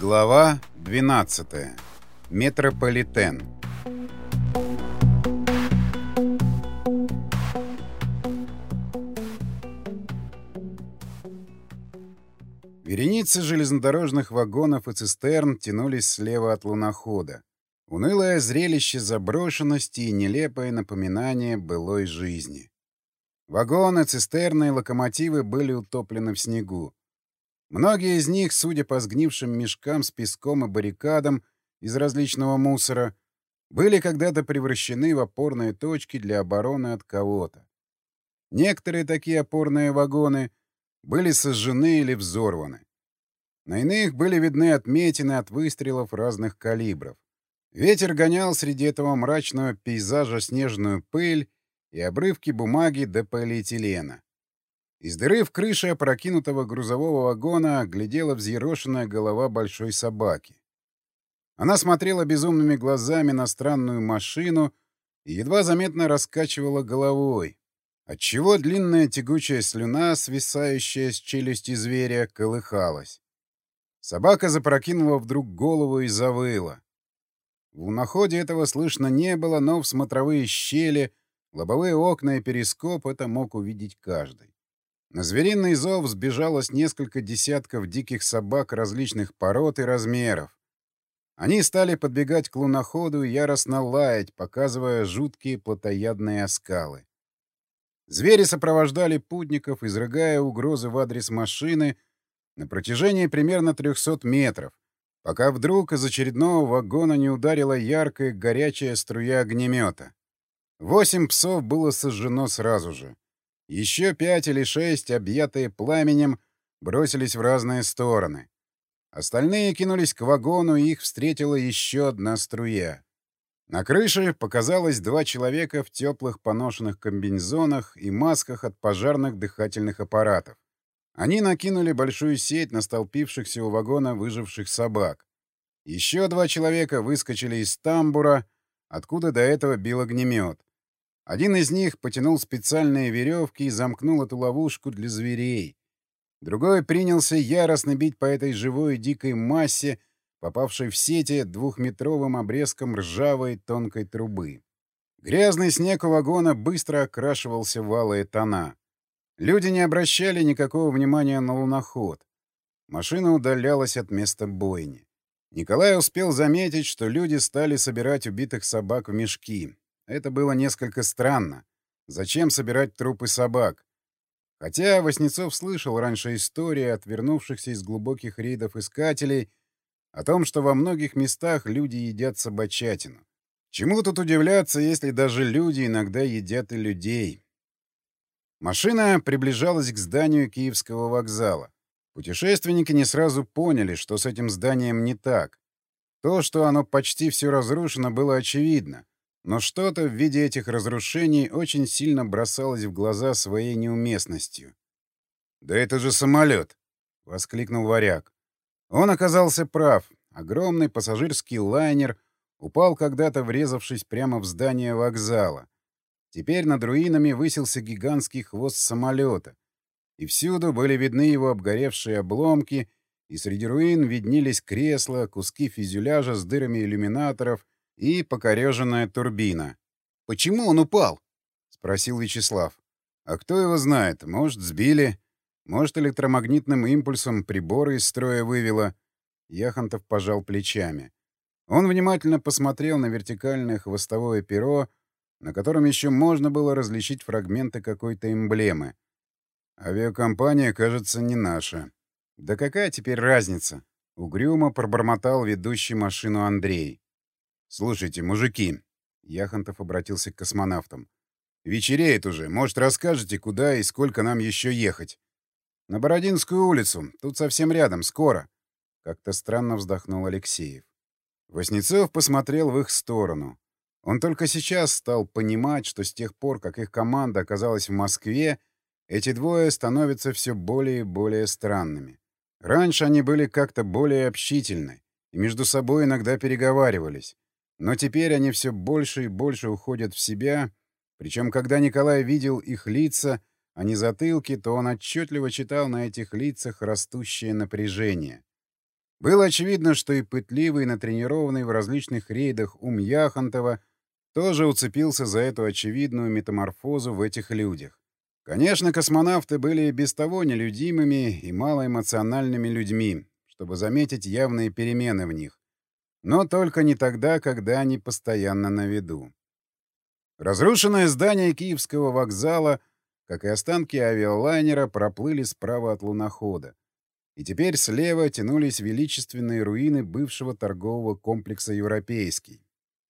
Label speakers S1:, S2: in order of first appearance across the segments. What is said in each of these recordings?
S1: Глава 12. Метрополитен. Вереницы железнодорожных вагонов и цистерн тянулись слева от лунохода. Унылое зрелище заброшенности и нелепое напоминание былой жизни. Вагоны, цистерны и локомотивы были утоплены в снегу. Многие из них, судя по сгнившим мешкам с песком и баррикадам из различного мусора, были когда-то превращены в опорные точки для обороны от кого-то. Некоторые такие опорные вагоны были сожжены или взорваны. На иных были видны отметины от выстрелов разных калибров. Ветер гонял среди этого мрачного пейзажа снежную пыль и обрывки бумаги до полиэтилена. Из дыры в крыше опрокинутого грузового вагона глядела взъерошенная голова большой собаки. Она смотрела безумными глазами на странную машину и едва заметно раскачивала головой, отчего длинная тягучая слюна, свисающая с челюсти зверя, колыхалась. Собака запрокинула вдруг голову и завыла. В луноходе этого слышно не было, но в смотровые щели, лобовые окна и перископ это мог увидеть каждый. На звериный зов сбежалось несколько десятков диких собак различных пород и размеров. Они стали подбегать к луноходу и яростно лаять, показывая жуткие плотоядные оскалы. Звери сопровождали путников, изрыгая угрозы в адрес машины на протяжении примерно 300 метров, пока вдруг из очередного вагона не ударила яркая горячая струя огнемета. Восемь псов было сожжено сразу же. Еще пять или шесть, объятые пламенем, бросились в разные стороны. Остальные кинулись к вагону, и их встретила еще одна струя. На крыше показалось два человека в теплых поношенных комбинезонах и масках от пожарных дыхательных аппаратов. Они накинули большую сеть на столпившихся у вагона выживших собак. Еще два человека выскочили из тамбура, откуда до этого бил огнемет. Один из них потянул специальные веревки и замкнул эту ловушку для зверей. Другой принялся яростно бить по этой живой дикой массе, попавшей в сети двухметровым обрезком ржавой тонкой трубы. Грязный снег у вагона быстро окрашивался в алые тона. Люди не обращали никакого внимания на луноход. Машина удалялась от места бойни. Николай успел заметить, что люди стали собирать убитых собак в мешки. Это было несколько странно. Зачем собирать трупы собак? Хотя Васнецов слышал раньше истории от вернувшихся из глубоких рейдов искателей о том, что во многих местах люди едят собачатину. Чему тут удивляться, если даже люди иногда едят и людей? Машина приближалась к зданию Киевского вокзала. Путешественники не сразу поняли, что с этим зданием не так. То, что оно почти все разрушено, было очевидно. Но что-то в виде этих разрушений очень сильно бросалось в глаза своей неуместностью. «Да это же самолет!» — воскликнул варяг. Он оказался прав. Огромный пассажирский лайнер упал когда-то, врезавшись прямо в здание вокзала. Теперь над руинами высился гигантский хвост самолета. И всюду были видны его обгоревшие обломки, и среди руин виднелись кресла, куски фюзеляжа с дырами иллюминаторов и покореженная турбина. «Почему он упал?» — спросил Вячеслав. «А кто его знает? Может, сбили? Может, электромагнитным импульсом приборы из строя вывело?» Яхонтов пожал плечами. Он внимательно посмотрел на вертикальное хвостовое перо, на котором еще можно было различить фрагменты какой-то эмблемы. «Авиакомпания, кажется, не наша». «Да какая теперь разница?» — угрюмо пробормотал ведущий машину Андрей. «Слушайте, мужики», — Яхонтов обратился к космонавтам, — «вечереет уже. Может, расскажете, куда и сколько нам еще ехать?» «На Бородинскую улицу. Тут совсем рядом. Скоро». Как-то странно вздохнул Алексеев. Воснецов посмотрел в их сторону. Он только сейчас стал понимать, что с тех пор, как их команда оказалась в Москве, эти двое становятся все более и более странными. Раньше они были как-то более общительны и между собой иногда переговаривались. Но теперь они все больше и больше уходят в себя, причем когда Николай видел их лица, а не затылки, то он отчетливо читал на этих лицах растущее напряжение. Было очевидно, что и пытливый, и натренированный в различных рейдах ум Яхонтова тоже уцепился за эту очевидную метаморфозу в этих людях. Конечно, космонавты были и без того нелюдимыми и малоэмоциональными людьми, чтобы заметить явные перемены в них. Но только не тогда, когда они постоянно на виду. Разрушенное здание Киевского вокзала, как и останки авиалайнера, проплыли справа от лунохода. И теперь слева тянулись величественные руины бывшего торгового комплекса «Европейский».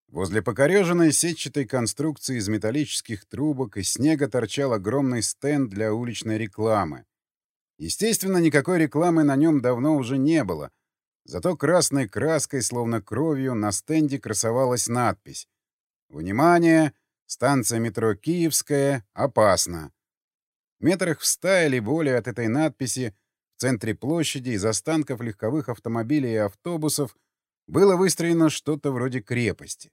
S1: Возле покореженной сетчатой конструкции из металлических трубок и снега торчал огромный стенд для уличной рекламы. Естественно, никакой рекламы на нем давно уже не было. Зато красной краской, словно кровью, на стенде красовалась надпись «Внимание! Станция метро «Киевская» опасна!» Метрах в ста или более от этой надписи в центре площади из останков легковых автомобилей и автобусов было выстроено что-то вроде крепости.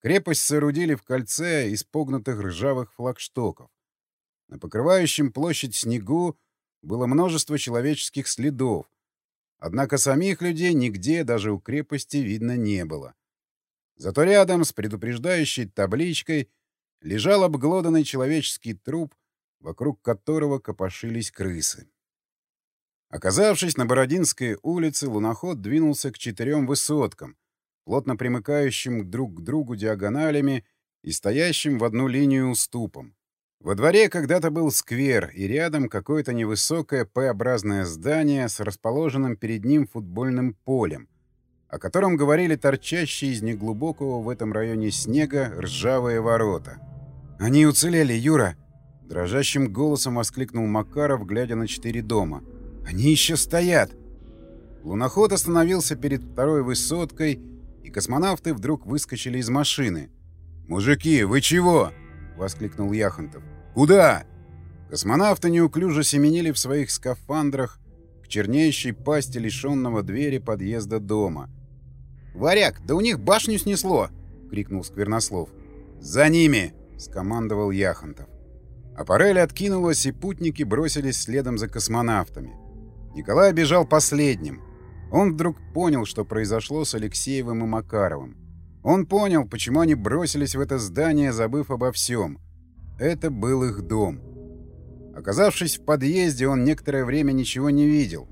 S1: Крепость соорудили в кольце из погнутых ржавых флагштоков. На покрывающем площадь снегу было множество человеческих следов, однако самих людей нигде, даже у крепости, видно не было. Зато рядом с предупреждающей табличкой лежал обглоданный человеческий труп, вокруг которого копошились крысы. Оказавшись на Бородинской улице, луноход двинулся к четырем высоткам, плотно примыкающим друг к другу диагоналями и стоящим в одну линию уступом. Во дворе когда-то был сквер, и рядом какое-то невысокое П-образное здание с расположенным перед ним футбольным полем, о котором говорили торчащие из неглубокого в этом районе снега ржавые ворота. «Они уцелели, Юра!» — дрожащим голосом воскликнул Макаров, глядя на четыре дома. «Они еще стоят!» Луноход остановился перед второй высоткой — и космонавты вдруг выскочили из машины. «Мужики, вы чего?» — воскликнул Яхонтов. «Куда?» Космонавты неуклюже семенили в своих скафандрах к чернеющей пасти лишенного двери подъезда дома. «Варяг, да у них башню снесло!» — крикнул Сквернослов. «За ними!» — скомандовал Яхонтов. Аппарель откинулась, и путники бросились следом за космонавтами. Николай бежал последним — он вдруг понял, что произошло с Алексеевым и Макаровым. Он понял, почему они бросились в это здание, забыв обо всем. Это был их дом. Оказавшись в подъезде, он некоторое время ничего не видел,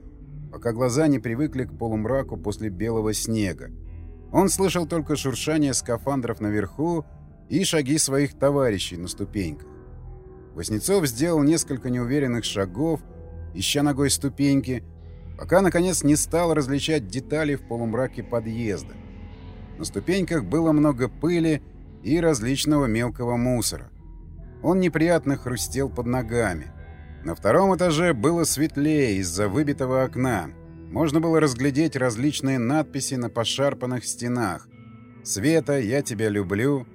S1: пока глаза не привыкли к полумраку после белого снега. Он слышал только шуршание скафандров наверху и шаги своих товарищей на ступеньках. Воснецов сделал несколько неуверенных шагов, ища ногой ступеньки, пока, наконец, не стал различать детали в полумраке подъезда. На ступеньках было много пыли и различного мелкого мусора. Он неприятно хрустел под ногами. На втором этаже было светлее из-за выбитого окна. Можно было разглядеть различные надписи на пошарпанных стенах. «Света, я тебя люблю»,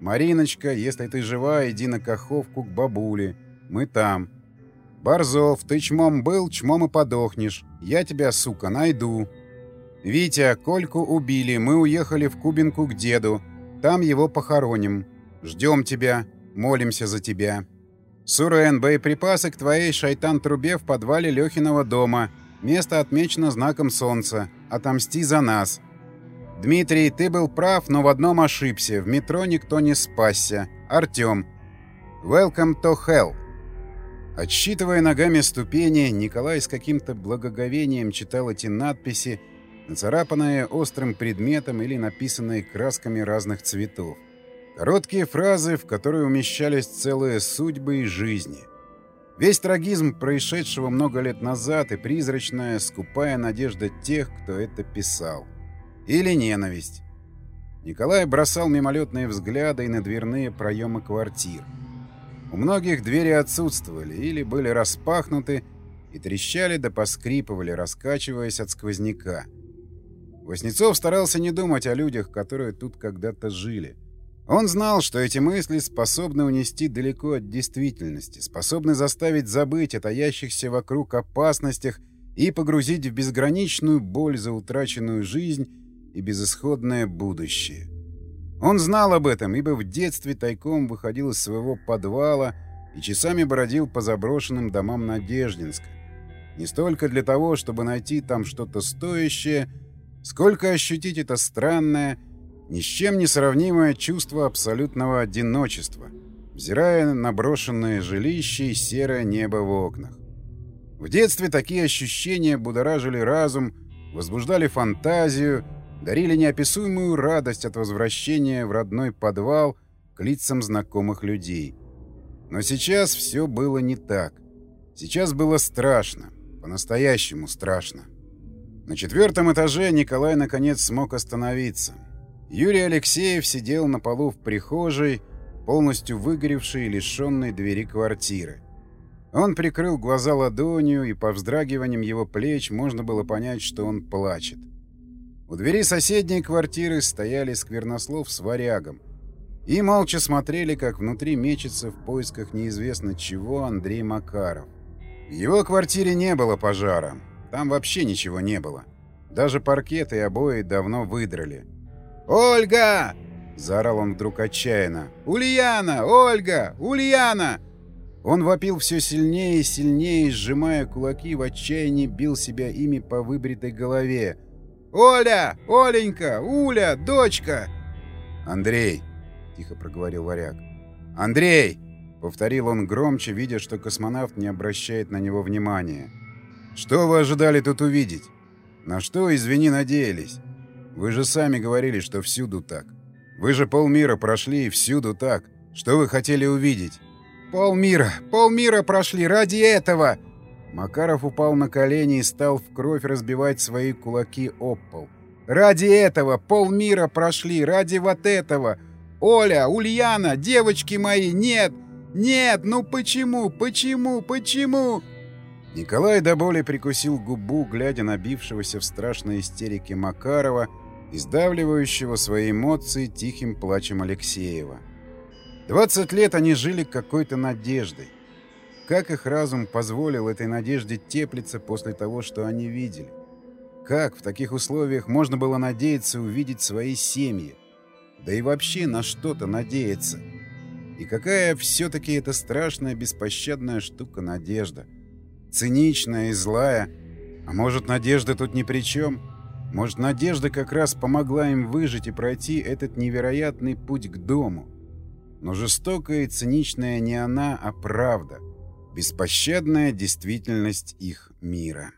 S1: «Мариночка, если ты жива, иди на Каховку к бабуле. Мы там». «Борзов, ты чмом был, чмом и подохнешь. Я тебя, сука, найду». «Витя, Кольку убили, мы уехали в Кубинку к деду. Там его похороним. Ждем тебя, молимся за тебя». «Сурен, боеприпасы к твоей шайтан-трубе в подвале Лехиного дома. Место отмечено знаком солнца. Отомсти за нас». «Дмитрий, ты был прав, но в одном ошибся. В метро никто не спасся. Артем. Welcome to hell». Отсчитывая ногами ступени, Николай с каким-то благоговением читал эти надписи, нацарапанные острым предметом или написанные красками разных цветов. Короткие фразы, в которые умещались целые судьбы и жизни. Весь трагизм происшедшего много лет назад и призрачная, скупая надежда тех, кто это писал. Или ненависть. Николай бросал мимолетные взгляды и на дверные проемы квартир. У многих двери отсутствовали или были распахнуты и трещали да поскрипывали, раскачиваясь от сквозняка. Воснецов старался не думать о людях, которые тут когда-то жили. Он знал, что эти мысли способны унести далеко от действительности, способны заставить забыть о таящихся вокруг опасностях и погрузить в безграничную боль за утраченную жизнь и безысходное будущее. Он знал об этом, ибо в детстве тайком выходил из своего подвала и часами бродил по заброшенным домам Надеждинска, Не столько для того, чтобы найти там что-то стоящее, сколько ощутить это странное, ни с чем не сравнимое чувство абсолютного одиночества, взирая на брошенное жилище и серое небо в окнах. В детстве такие ощущения будоражили разум, возбуждали фантазию, дарили неописуемую радость от возвращения в родной подвал к лицам знакомых людей. Но сейчас все было не так. Сейчас было страшно, по-настоящему страшно. На четвертом этаже Николай наконец смог остановиться. Юрий Алексеев сидел на полу в прихожей, полностью выгоревшей и лишенной двери квартиры. Он прикрыл глаза ладонью, и по вздрагиваниям его плеч можно было понять, что он плачет. У двери соседней квартиры стояли сквернослов с варягом и молча смотрели, как внутри мечется в поисках неизвестно чего Андрей Макаров. В его квартире не было пожара. Там вообще ничего не было. Даже паркет и обои давно выдрали. «Ольга!» — заорал он вдруг отчаянно. «Ульяна! Ольга! Ульяна!» Он вопил все сильнее и сильнее, сжимая кулаки в отчаянии, бил себя ими по выбритой голове. «Оля! Оленька! Уля! Дочка!» «Андрей!» — тихо проговорил варяг. «Андрей!» — повторил он громче, видя, что космонавт не обращает на него внимания. «Что вы ожидали тут увидеть? На что, извини, надеялись? Вы же сами говорили, что всюду так. Вы же полмира прошли и всюду так. Что вы хотели увидеть?» «Полмира! Полмира прошли ради этого!» Макаров упал на колени и стал в кровь разбивать свои кулаки об пол. «Ради этого! Полмира прошли! Ради вот этого! Оля! Ульяна! Девочки мои! Нет! Нет! Ну почему? Почему? Почему?» Николай до боли прикусил губу, глядя на бившегося в страшной истерике Макарова, издавливающего свои эмоции тихим плачем Алексеева. 20 лет они жили какой-то надеждой. Как их разум позволил этой надежде теплиться после того, что они видели? Как в таких условиях можно было надеяться увидеть свои семьи? Да и вообще на что-то надеяться? И какая все-таки эта страшная беспощадная штука надежда? Циничная и злая. А может, надежда тут ни при чем? Может, надежда как раз помогла им выжить и пройти этот невероятный путь к дому? Но жестокая и циничная не она, а правда. Беспощадная действительность их мира.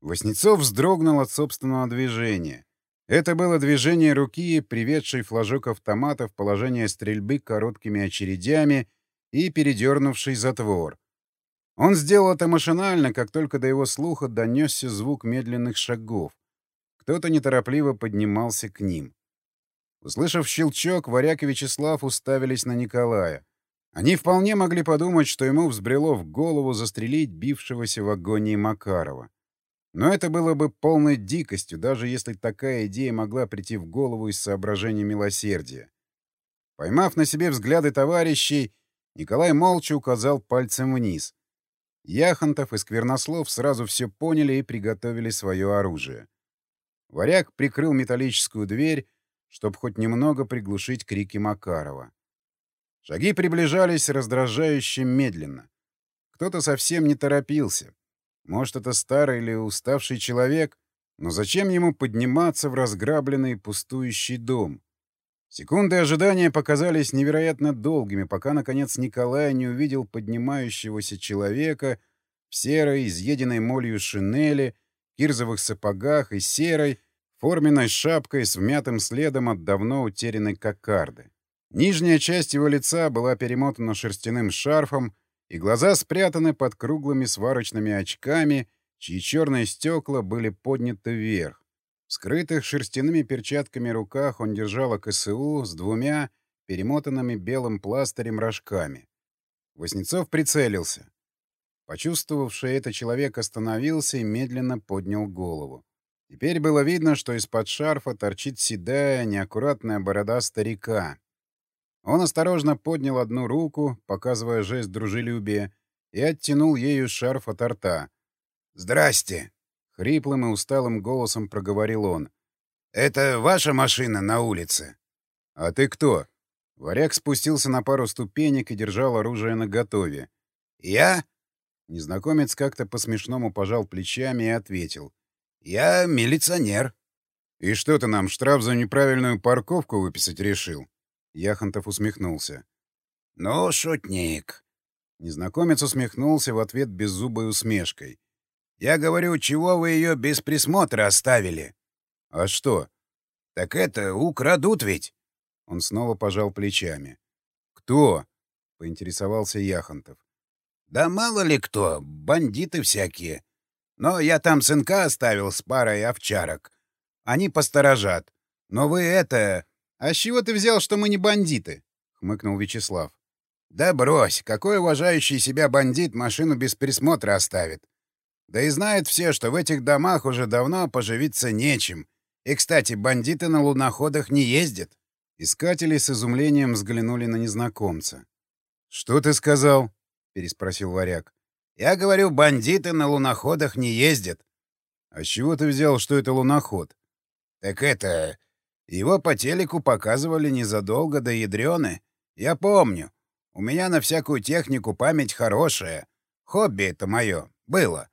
S1: Воснецов вздрогнул от собственного движения. Это было движение руки, приведшей флажок автомата в положение стрельбы короткими очередями и передернувший затвор. Он сделал это машинально, как только до его слуха донесся звук медленных шагов. Кто-то неторопливо поднимался к ним. Услышав щелчок, Варяк и Вячеслав уставились на Николая. Они вполне могли подумать, что ему взбрело в голову застрелить бившегося в агонии Макарова. Но это было бы полной дикостью, даже если такая идея могла прийти в голову из соображения милосердия. Поймав на себе взгляды товарищей, Николай молча указал пальцем вниз. Яхонтов и Сквернослов сразу все поняли и приготовили свое оружие. Варяг прикрыл металлическую дверь, чтобы хоть немного приглушить крики Макарова. Шаги приближались раздражающе медленно. Кто-то совсем не торопился. Может, это старый или уставший человек, но зачем ему подниматься в разграбленный пустующий дом? Секунды ожидания показались невероятно долгими, пока, наконец, Николай не увидел поднимающегося человека в серой, изъеденной молью шинели, кирзовых сапогах и серой, форменной шапкой с вмятым следом от давно утерянной кокарды. Нижняя часть его лица была перемотана шерстяным шарфом, и глаза спрятаны под круглыми сварочными очками, чьи черные стекла были подняты вверх. В скрытых шерстяными перчатками руках он держал КСУ с двумя перемотанными белым пластырем рожками. Воснецов прицелился. Почувствовавший это человек остановился и медленно поднял голову. Теперь было видно, что из-под шарфа торчит седая, неаккуратная борода старика. Он осторожно поднял одну руку, показывая жест дружелюбия, и оттянул ею шарф от рта. «Здрасте!» — хриплым и усталым голосом проговорил он. «Это ваша машина на улице?» «А ты кто?» Варяг спустился на пару ступенек и держал оружие наготове. «Я? Незнакомец как-то по-смешному пожал плечами и ответил. «Я милиционер». «И что ты нам, штраф за неправильную парковку выписать решил?» Яхонтов усмехнулся. «Ну, шутник». Незнакомец усмехнулся в ответ беззубой усмешкой. «Я говорю, чего вы ее без присмотра оставили?» «А что?» «Так это, украдут ведь!» Он снова пожал плечами. «Кто?» — поинтересовался Яхонтов. «Да мало ли кто, бандиты всякие. Но я там сынка оставил с парой овчарок. Они посторожат. Но вы это... А с чего ты взял, что мы не бандиты? хмыкнул Вячеслав. Да брось, какой уважающий себя бандит машину без присмотра оставит? Да и знают все, что в этих домах уже давно поживиться нечем. И, кстати, бандиты на луноходах не ездят. Искатели с изумлением взглянули на незнакомца. «Что ты сказал?» — переспросил варяг. «Я говорю, бандиты на луноходах не ездят». «А с чего ты взял, что это луноход?» «Так это... Его по телеку показывали незадолго до ядрены. Я помню. У меня на всякую технику память хорошая. Хобби это мое. Было.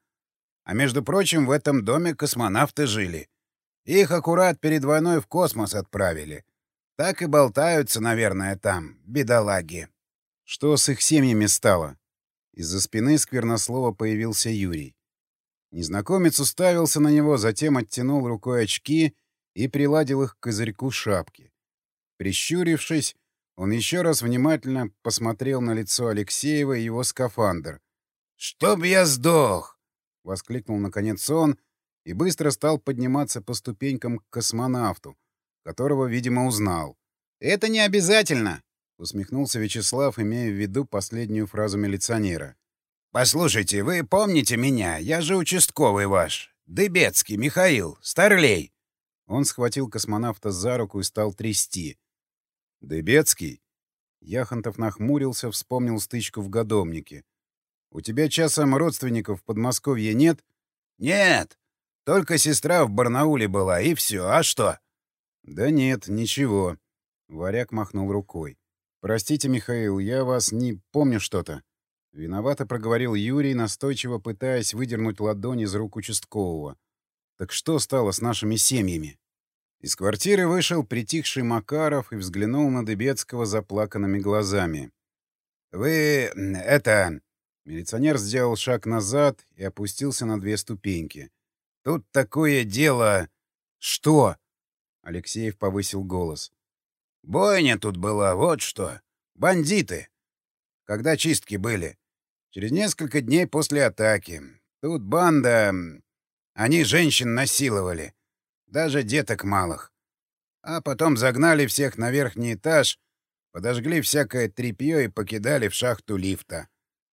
S1: А между прочим, в этом доме космонавты жили. Их аккурат перед войной в космос отправили. Так и болтаются, наверное, там, бедолаги. Что с их семьями стало? Из-за спины сквернослова появился Юрий. Незнакомец уставился на него, затем оттянул рукой очки и приладил их к козырьку шапки. Прищурившись, он еще раз внимательно посмотрел на лицо Алексеева и его скафандр. «Чтоб я сдох!» — воскликнул наконец он и быстро стал подниматься по ступенькам к космонавту, которого, видимо, узнал. «Это не обязательно!» — усмехнулся Вячеслав, имея в виду последнюю фразу милиционера. «Послушайте, вы помните меня? Я же участковый ваш. Дыбецкий Михаил, Старлей. Он схватил космонавта за руку и стал трясти. «Дыбецкий?» Яхонтов нахмурился, вспомнил стычку в годомнике. «У тебя часом родственников в Подмосковье нет?» «Нет. Только сестра в Барнауле была, и все. А что?» «Да нет, ничего». Варяг махнул рукой. «Простите, Михаил, я вас не помню что-то». Виновато проговорил Юрий, настойчиво пытаясь выдернуть ладонь из рук участкового. Так что стало с нашими семьями? Из квартиры вышел притихший Макаров и взглянул на Дебецкого заплаканными глазами. «Вы... это...» Милиционер сделал шаг назад и опустился на две ступеньки. «Тут такое дело...» «Что?» Алексеев повысил голос. «Бойня тут была, вот что. Бандиты. Когда чистки были. Через несколько дней после атаки. Тут банда... Они женщин насиловали. Даже деток малых. А потом загнали всех на верхний этаж, подожгли всякое тряпье и покидали в шахту лифта.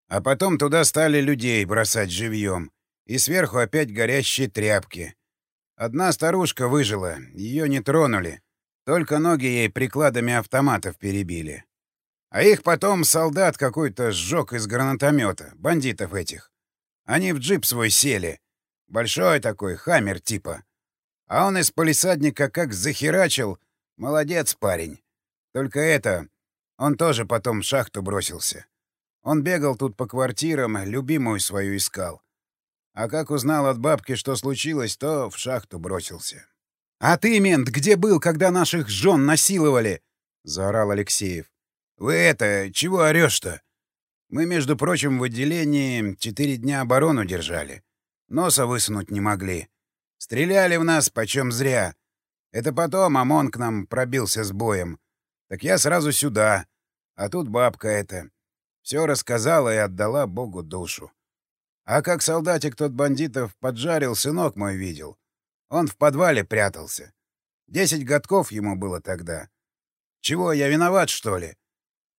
S1: А потом туда стали людей бросать живьем. И сверху опять горящие тряпки. Одна старушка выжила, ее не тронули. Только ноги ей прикладами автоматов перебили. А их потом солдат какой-то сжег из гранатомета, бандитов этих. Они в джип свой сели. Большой такой, хаммер типа. А он из полисадника как захерачил. Молодец парень. Только это... Он тоже потом в шахту бросился. Он бегал тут по квартирам, любимую свою искал. А как узнал от бабки, что случилось, то в шахту бросился. — А ты, мент, где был, когда наших жен насиловали? — заорал Алексеев. — Вы это, чего орешь-то? Мы, между прочим, в отделении четыре дня оборону держали. Носа высунуть не могли. Стреляли в нас почем зря. Это потом ОМОН к нам пробился с боем. Так я сразу сюда. А тут бабка эта. Все рассказала и отдала Богу душу. А как солдатик тот бандитов поджарил, сынок мой видел. Он в подвале прятался. Десять годков ему было тогда. Чего, я виноват, что ли?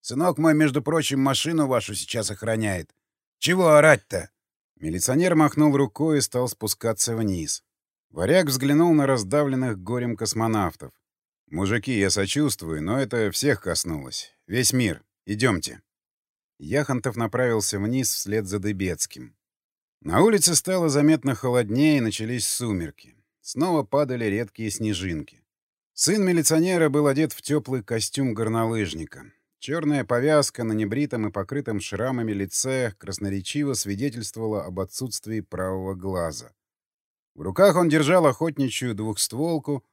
S1: Сынок мой, между прочим, машину вашу сейчас охраняет. Чего орать-то? Милиционер махнул рукой и стал спускаться вниз. Варяг взглянул на раздавленных горем космонавтов. «Мужики, я сочувствую, но это всех коснулось. Весь мир. Идемте». Яхонтов направился вниз вслед за Дыбецким. На улице стало заметно холоднее, и начались сумерки. Снова падали редкие снежинки. Сын милиционера был одет в теплый костюм горнолыжника. Черная повязка на небритом и покрытом шрамами лице красноречиво свидетельствовала об отсутствии правого глаза. В руках он держал охотничью двухстволку,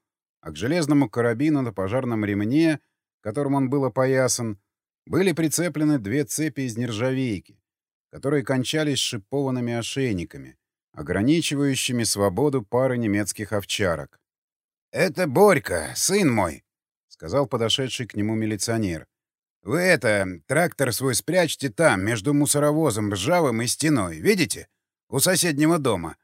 S1: а к железному карабину на пожарном ремне, которым он был опоясан, были прицеплены две цепи из нержавейки, которые кончались шипованными ошейниками, ограничивающими свободу пары немецких овчарок. «Это Борька, сын мой», — сказал подошедший к нему милиционер. «Вы это, трактор свой спрячьте там, между мусоровозом ржавым и стеной, видите? У соседнего дома.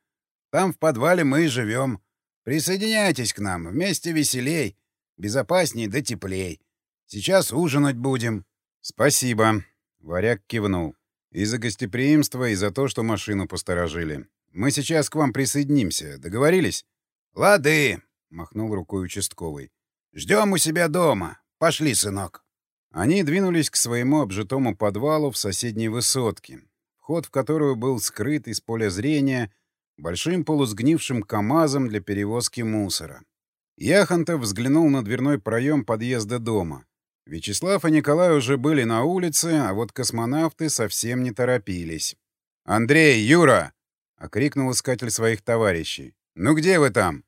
S1: Там в подвале мы и живем. Присоединяйтесь к нам, вместе веселей, безопасней да теплей. Сейчас ужинать будем». «Спасибо», — Варяг кивнул. «И за гостеприимство, и за то, что машину посторожили. Мы сейчас к вам присоединимся. Договорились?» «Лады», — махнул рукой участковый. «Ждем у себя дома. Пошли, сынок». Они двинулись к своему обжитому подвалу в соседней высотке, вход в которую был скрыт из поля зрения большим полусгнившим КАМАЗом для перевозки мусора. Яхонтов взглянул на дверной проем подъезда дома. Вячеслав и Николай уже были на улице, а вот космонавты совсем не торопились. «Андрей, Юра!» — окрикнул искатель своих товарищей. «Ну где вы там?»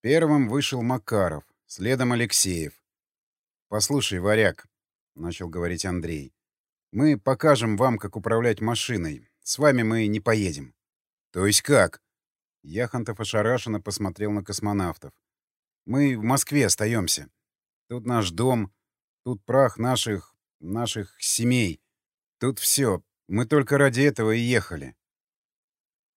S1: Первым вышел Макаров, следом Алексеев. «Послушай, варяг», — начал говорить Андрей, — «мы покажем вам, как управлять машиной. С вами мы не поедем». «То есть как?» Яхонтов ошарашенно посмотрел на космонавтов. «Мы в Москве остаемся. Тут наш дом, тут прах наших... наших семей. Тут все. Мы только ради этого и ехали».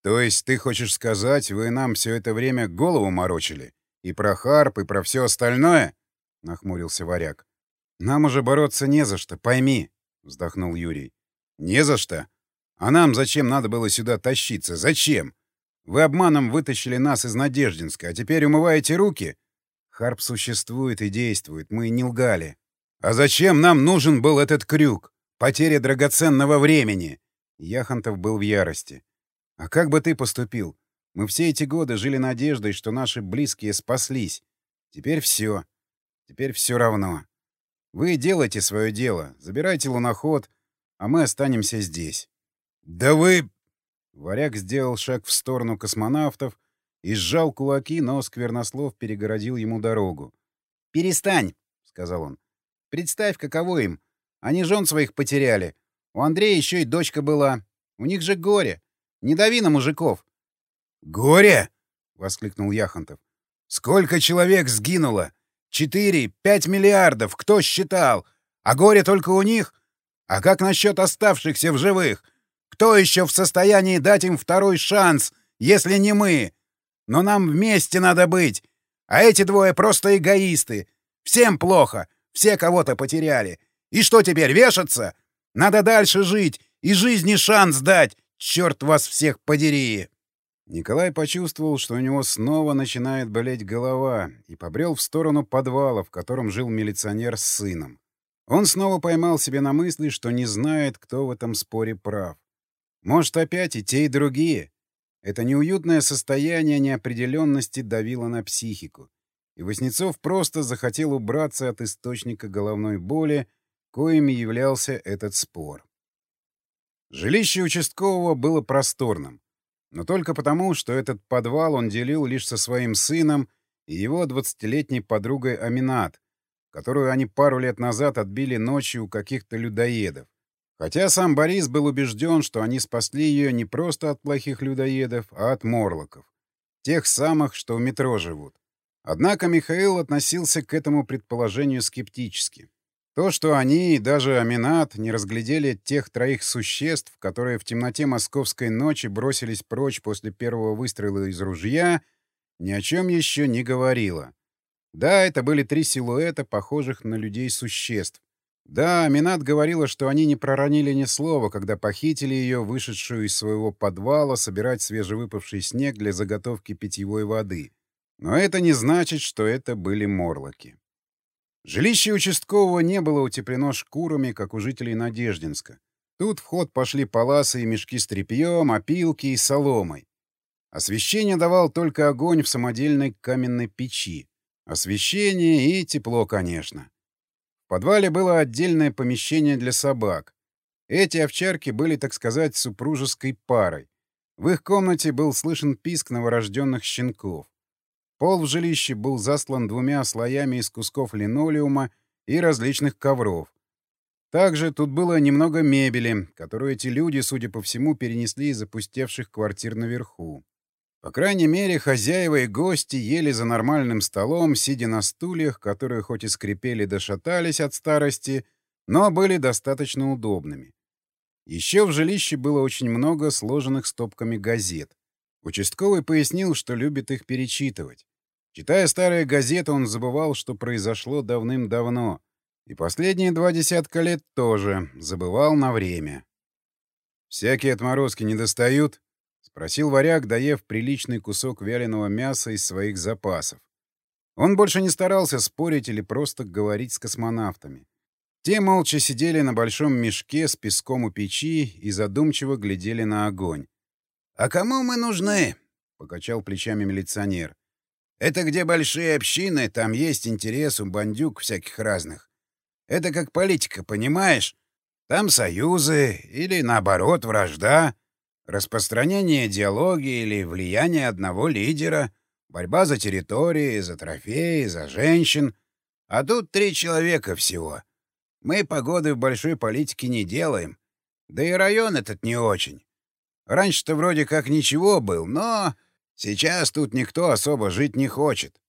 S1: То есть ты хочешь сказать, вы нам все это время голову морочили? И про Харп, и про все остальное? — нахмурился варяг. Нам уже бороться не за что, пойми, — вздохнул Юрий. Не за что? А нам зачем надо было сюда тащиться? Зачем? Вы обманом вытащили нас из Надеждинска, а теперь умываете руки? Харп существует и действует, мы не лгали. А зачем нам нужен был этот крюк? Потеря драгоценного времени. Яхонтов был в ярости. А как бы ты поступил? Мы все эти годы жили надеждой, что наши близкие спаслись. Теперь все. Теперь все равно. Вы делайте свое дело, забирайте луноход, а мы останемся здесь. Да вы... Варяг сделал шаг в сторону космонавтов и сжал кулаки, но Сквернослов перегородил ему дорогу. «Перестань!» — сказал он. «Представь, каково им. Они жен своих потеряли. У Андрея еще и дочка была. У них же горе. Не дави на мужиков. «Горе!» — воскликнул Яхонтов. «Сколько человек сгинуло? Четыре, пять миллиардов, кто считал? А горе только у них? А как насчет оставшихся в живых? Кто еще в состоянии дать им второй шанс, если не мы? Но нам вместе надо быть. А эти двое просто эгоисты. Всем плохо, все кого-то потеряли. И что теперь, вешаться? Надо дальше жить и жизни шанс дать, Черт вас всех подери!» Николай почувствовал, что у него снова начинает болеть голова, и побрел в сторону подвала, в котором жил милиционер с сыном. Он снова поймал себе на мысли, что не знает, кто в этом споре прав. Может, опять и те, и другие. Это неуютное состояние неопределенности давило на психику. И Васнецов просто захотел убраться от источника головной боли, коим являлся этот спор. Жилище участкового было просторным, но только потому, что этот подвал он делил лишь со своим сыном и его двадцатилетней подругой Аминат, которую они пару лет назад отбили ночью у каких-то людоедов. Хотя сам Борис был убежден, что они спасли ее не просто от плохих людоедов, а от морлоков. Тех самых, что в метро живут. Однако Михаил относился к этому предположению скептически. То, что они и даже Аминат не разглядели тех троих существ, которые в темноте московской ночи бросились прочь после первого выстрела из ружья, ни о чем еще не говорило. Да, это были три силуэта, похожих на людей существ. Да, Аминат говорила, что они не проронили ни слова, когда похитили ее, вышедшую из своего подвала, собирать свежевыпавший снег для заготовки питьевой воды. Но это не значит, что это были морлоки. Жилище участкового не было утеплено шкурами, как у жителей Надеждинска. Тут в ход пошли паласы и мешки с тряпьем, опилки и соломой. Освещение давал только огонь в самодельной каменной печи. Освещение и тепло, конечно. подвале было отдельное помещение для собак. Эти овчарки были, так сказать, супружеской парой. В их комнате был слышен писк новорожденных щенков. Пол в жилище был заслан двумя слоями из кусков линолеума и различных ковров. Также тут было немного мебели, которую эти люди, судя по всему, перенесли из опустевших квартир наверху. По крайней мере, хозяева и гости ели за нормальным столом, сидя на стульях, которые хоть и скрипели да шатались от старости, но были достаточно удобными. Еще в жилище было очень много сложенных стопками газет. Участковый пояснил, что любит их перечитывать. Читая старые газеты, он забывал, что произошло давным-давно. И последние два десятка лет тоже забывал на время. «Всякие отморозки не достают?» — спросил варяг, доев приличный кусок вяленого мяса из своих запасов. Он больше не старался спорить или просто говорить с космонавтами. Те молча сидели на большом мешке с песком у печи и задумчиво глядели на огонь.
S2: «А кому мы нужны?» — покачал плечами милиционер. «Это где большие общины, там есть интерес у бандюк всяких разных. Это как политика, понимаешь? Там союзы или, наоборот, вражда. Распространение идеологии или влияние одного лидера, борьба за территории, за трофеи, за женщин. А тут три человека всего. Мы погоды в большой политике не делаем. Да и район этот не очень. Раньше-то вроде как ничего был, но сейчас тут никто особо жить не хочет.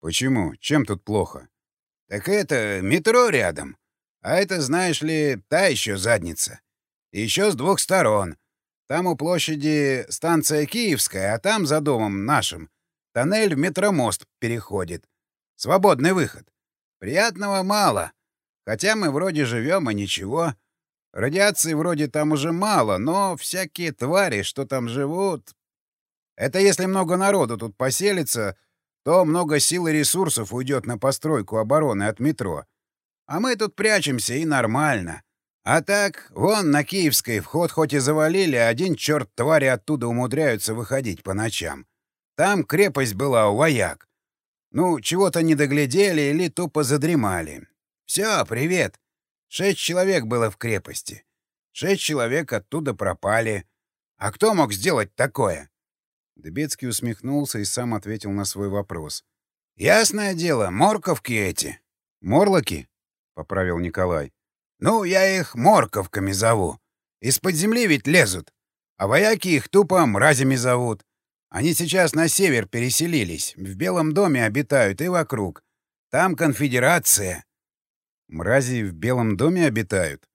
S1: Почему? Чем тут плохо?
S2: Так это метро рядом. А это, знаешь ли, та еще задница. еще с двух сторон. Там у площади станция Киевская, а там за домом нашим тоннель в метромост переходит. Свободный выход. Приятного мало. Хотя мы вроде живем, и ничего. Радиации вроде там уже мало, но всякие твари, что там живут... Это если много народу тут поселится, то много сил и ресурсов уйдет на постройку обороны от метро. А мы тут прячемся, и нормально. А так, вон на Киевской вход хоть и завалили, один черт твари оттуда умудряются выходить по ночам. Там крепость была у вояк. Ну, чего-то не доглядели или тупо задремали. Все, привет. Шесть человек было в крепости. Шесть человек оттуда пропали. А кто мог сделать такое?
S1: Дебецкий усмехнулся и сам ответил на свой вопрос.
S2: «Ясное дело, морковки эти».
S1: «Морлоки?» — поправил Николай.
S2: Ну, я их морковками зову. Из-под земли ведь лезут. А вояки их тупо мразями зовут. Они сейчас на север переселились, в Белом доме обитают и вокруг. Там конфедерация.
S1: Мрази в Белом доме обитают?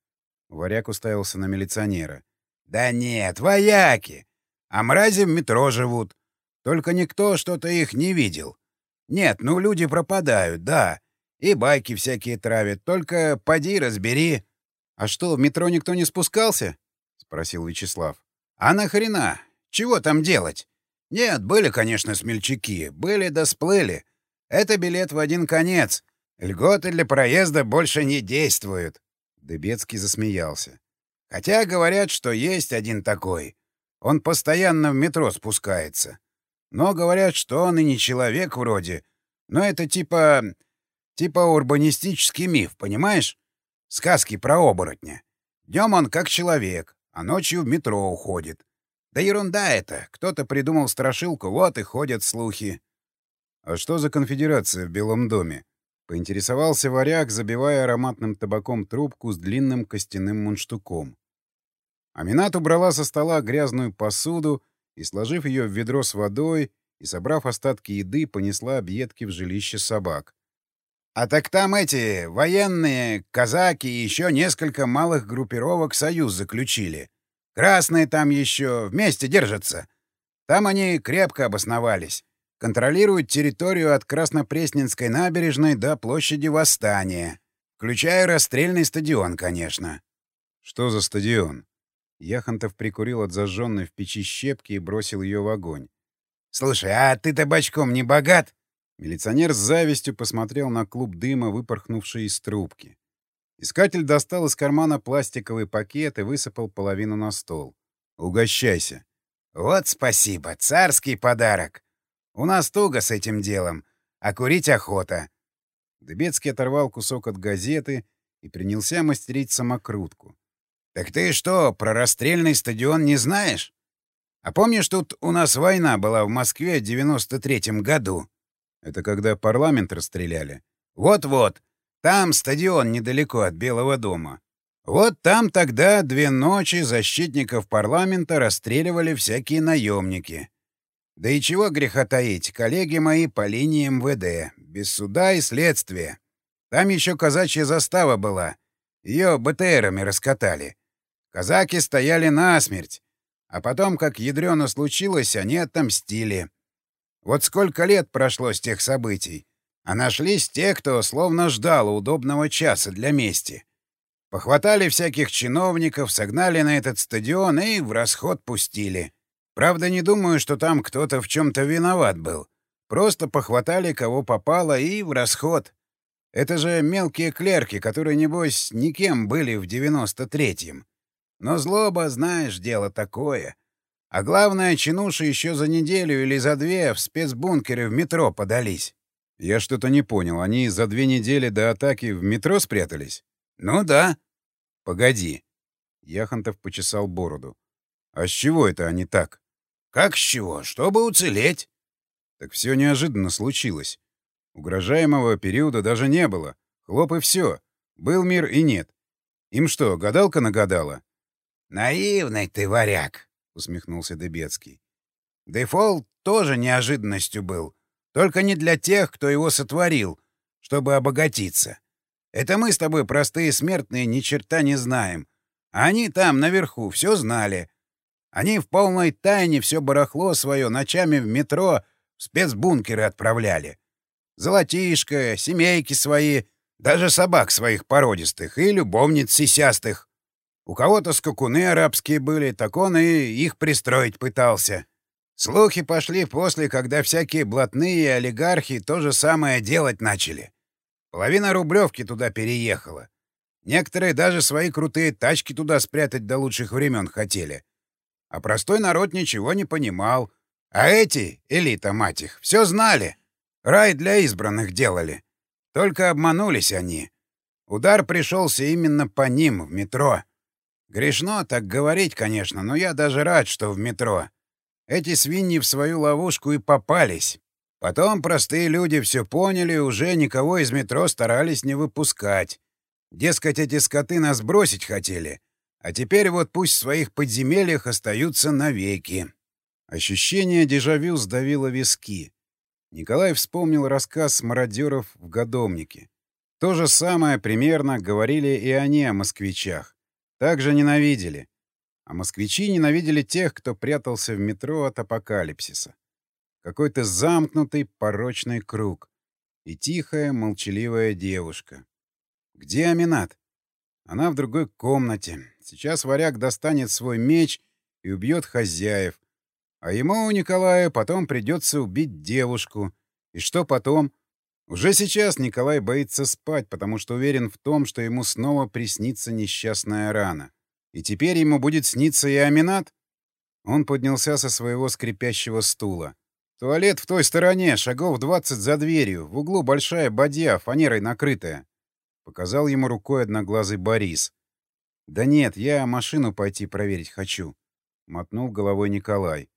S1: Варяк уставился на милиционера.
S2: Да нет, вояки. А мрази в метро живут. Только никто что-то их не видел. Нет, ну люди пропадают, да. И байки всякие травят. Только поди разбери.
S1: — А что, в метро никто не спускался? — спросил Вячеслав.
S2: — А нахрена? Чего там делать? Нет, были, конечно, смельчаки. Были да сплыли. Это билет в один конец. Льготы для проезда больше не действуют.
S1: Дебецкий засмеялся.
S2: Хотя говорят, что есть один такой. Он постоянно в метро спускается. Но говорят, что он и не человек вроде. Но это типа Типа урбанистический миф, понимаешь? Сказки про оборотня. Днем он как человек, а ночью в метро уходит. Да ерунда это. Кто-то придумал страшилку, вот и ходят слухи.
S1: — А что за конфедерация в Белом доме? — поинтересовался варяг, забивая ароматным табаком трубку с длинным костяным мундштуком. Аминат убрала со стола грязную посуду и, сложив ее в ведро с водой и собрав остатки еды, понесла объедки в жилище собак.
S2: А так там эти военные, казаки и еще несколько малых группировок союз заключили. Красные там еще вместе держатся. Там они крепко обосновались. Контролируют территорию от Краснопресненской набережной до площади Восстания. Включая расстрельный стадион, конечно.
S1: Что за стадион? Яхонтов прикурил от зажженной в печи щепки и бросил ее в огонь.
S2: «Слушай, а ты табачком не богат?»
S1: Милиционер с завистью посмотрел на клуб дыма, выпорхнувший из трубки. Искатель достал из кармана пластиковый пакет и высыпал половину на стол. «Угощайся».
S2: «Вот спасибо, царский подарок. У нас туго с этим делом, а курить охота».
S1: Дебецкий оторвал кусок от газеты и принялся мастерить самокрутку.
S2: «Так ты что, про расстрельный стадион не знаешь? А помнишь, тут у нас война была в Москве в 93-м году?»
S1: «Это когда парламент расстреляли?»
S2: «Вот-вот. Там стадион недалеко от Белого дома. Вот там тогда две ночи защитников парламента расстреливали всякие наемники. Да и чего греха таить, коллеги мои по линии МВД, без суда и следствия. Там еще казачья застава была. Ее БТРами раскатали. Казаки стояли насмерть. А потом, как ядрено случилось, они отомстили. Вот сколько лет прошло с тех событий. А нашлись те, кто словно ждал удобного часа для мести. Похватали всяких чиновников, согнали на этот стадион и в расход пустили. Правда, не думаю, что там кто-то в чем-то виноват был. Просто похватали, кого попало, и в расход. Это же мелкие клерки, которые, небось, никем были в 93-м. Но злоба, знаешь, дело такое. А главное, чинуши еще за неделю или за две в спецбункеры в метро подались.
S1: Я что-то не понял. Они за две недели до атаки в метро спрятались?
S2: Ну да.
S1: Погоди. Яхонтов почесал бороду. А с чего это они так?
S2: Как с чего? Чтобы уцелеть.
S1: Так все неожиданно случилось. Угрожаемого периода даже не было. Хлоп и все. Был мир и нет. Им что, гадалка нагадала?
S2: «Наивный ты, варяг!» — усмехнулся Дебецкий. «Дефолт тоже неожиданностью был. Только не для тех, кто его сотворил, чтобы обогатиться. Это мы с тобой, простые смертные, ни черта не знаем. А они там, наверху, все знали. Они в полной тайне все барахло свое ночами в метро в спецбункеры отправляли. Золотишко, семейки свои, даже собак своих породистых и любовниц сисястых. У кого-то скакуны арабские были, так он и их пристроить пытался. Слухи пошли после, когда всякие блатные и олигархи то же самое делать начали. Половина рублевки туда переехала. Некоторые даже свои крутые тачки туда спрятать до лучших времен хотели. А простой народ ничего не понимал. А эти, элита мать их, все знали. Рай для избранных делали. Только обманулись они. Удар пришелся именно по ним в метро. Грешно так говорить, конечно, но я даже рад, что в метро. Эти свиньи в свою ловушку и попались. Потом простые люди все поняли и уже никого из метро старались не выпускать. Дескать, эти скоты нас бросить хотели. А теперь вот пусть в своих подземельях остаются навеки.
S1: Ощущение дежавю сдавило виски. Николай вспомнил рассказ мародеров в Годомнике. То же самое примерно говорили и они о москвичах. Также ненавидели. А москвичи ненавидели тех, кто прятался в метро от апокалипсиса. Какой-то замкнутый порочный круг. И тихая, молчаливая девушка. Где Аминат? Она в другой комнате. Сейчас варяг достанет свой меч и убьет хозяев. А ему, Николаю, потом придется убить девушку. И что потом? Уже сейчас Николай боится спать, потому что уверен в том, что ему снова приснится несчастная рана. И теперь ему будет сниться и Аминат? Он поднялся со своего скрипящего стула. Туалет в той стороне, шагов 20 за дверью, в углу большая бадья, фанерой накрытая. Показал ему рукой одноглазый Борис. «Да нет, я машину пойти проверить хочу», — мотнул головой Николай.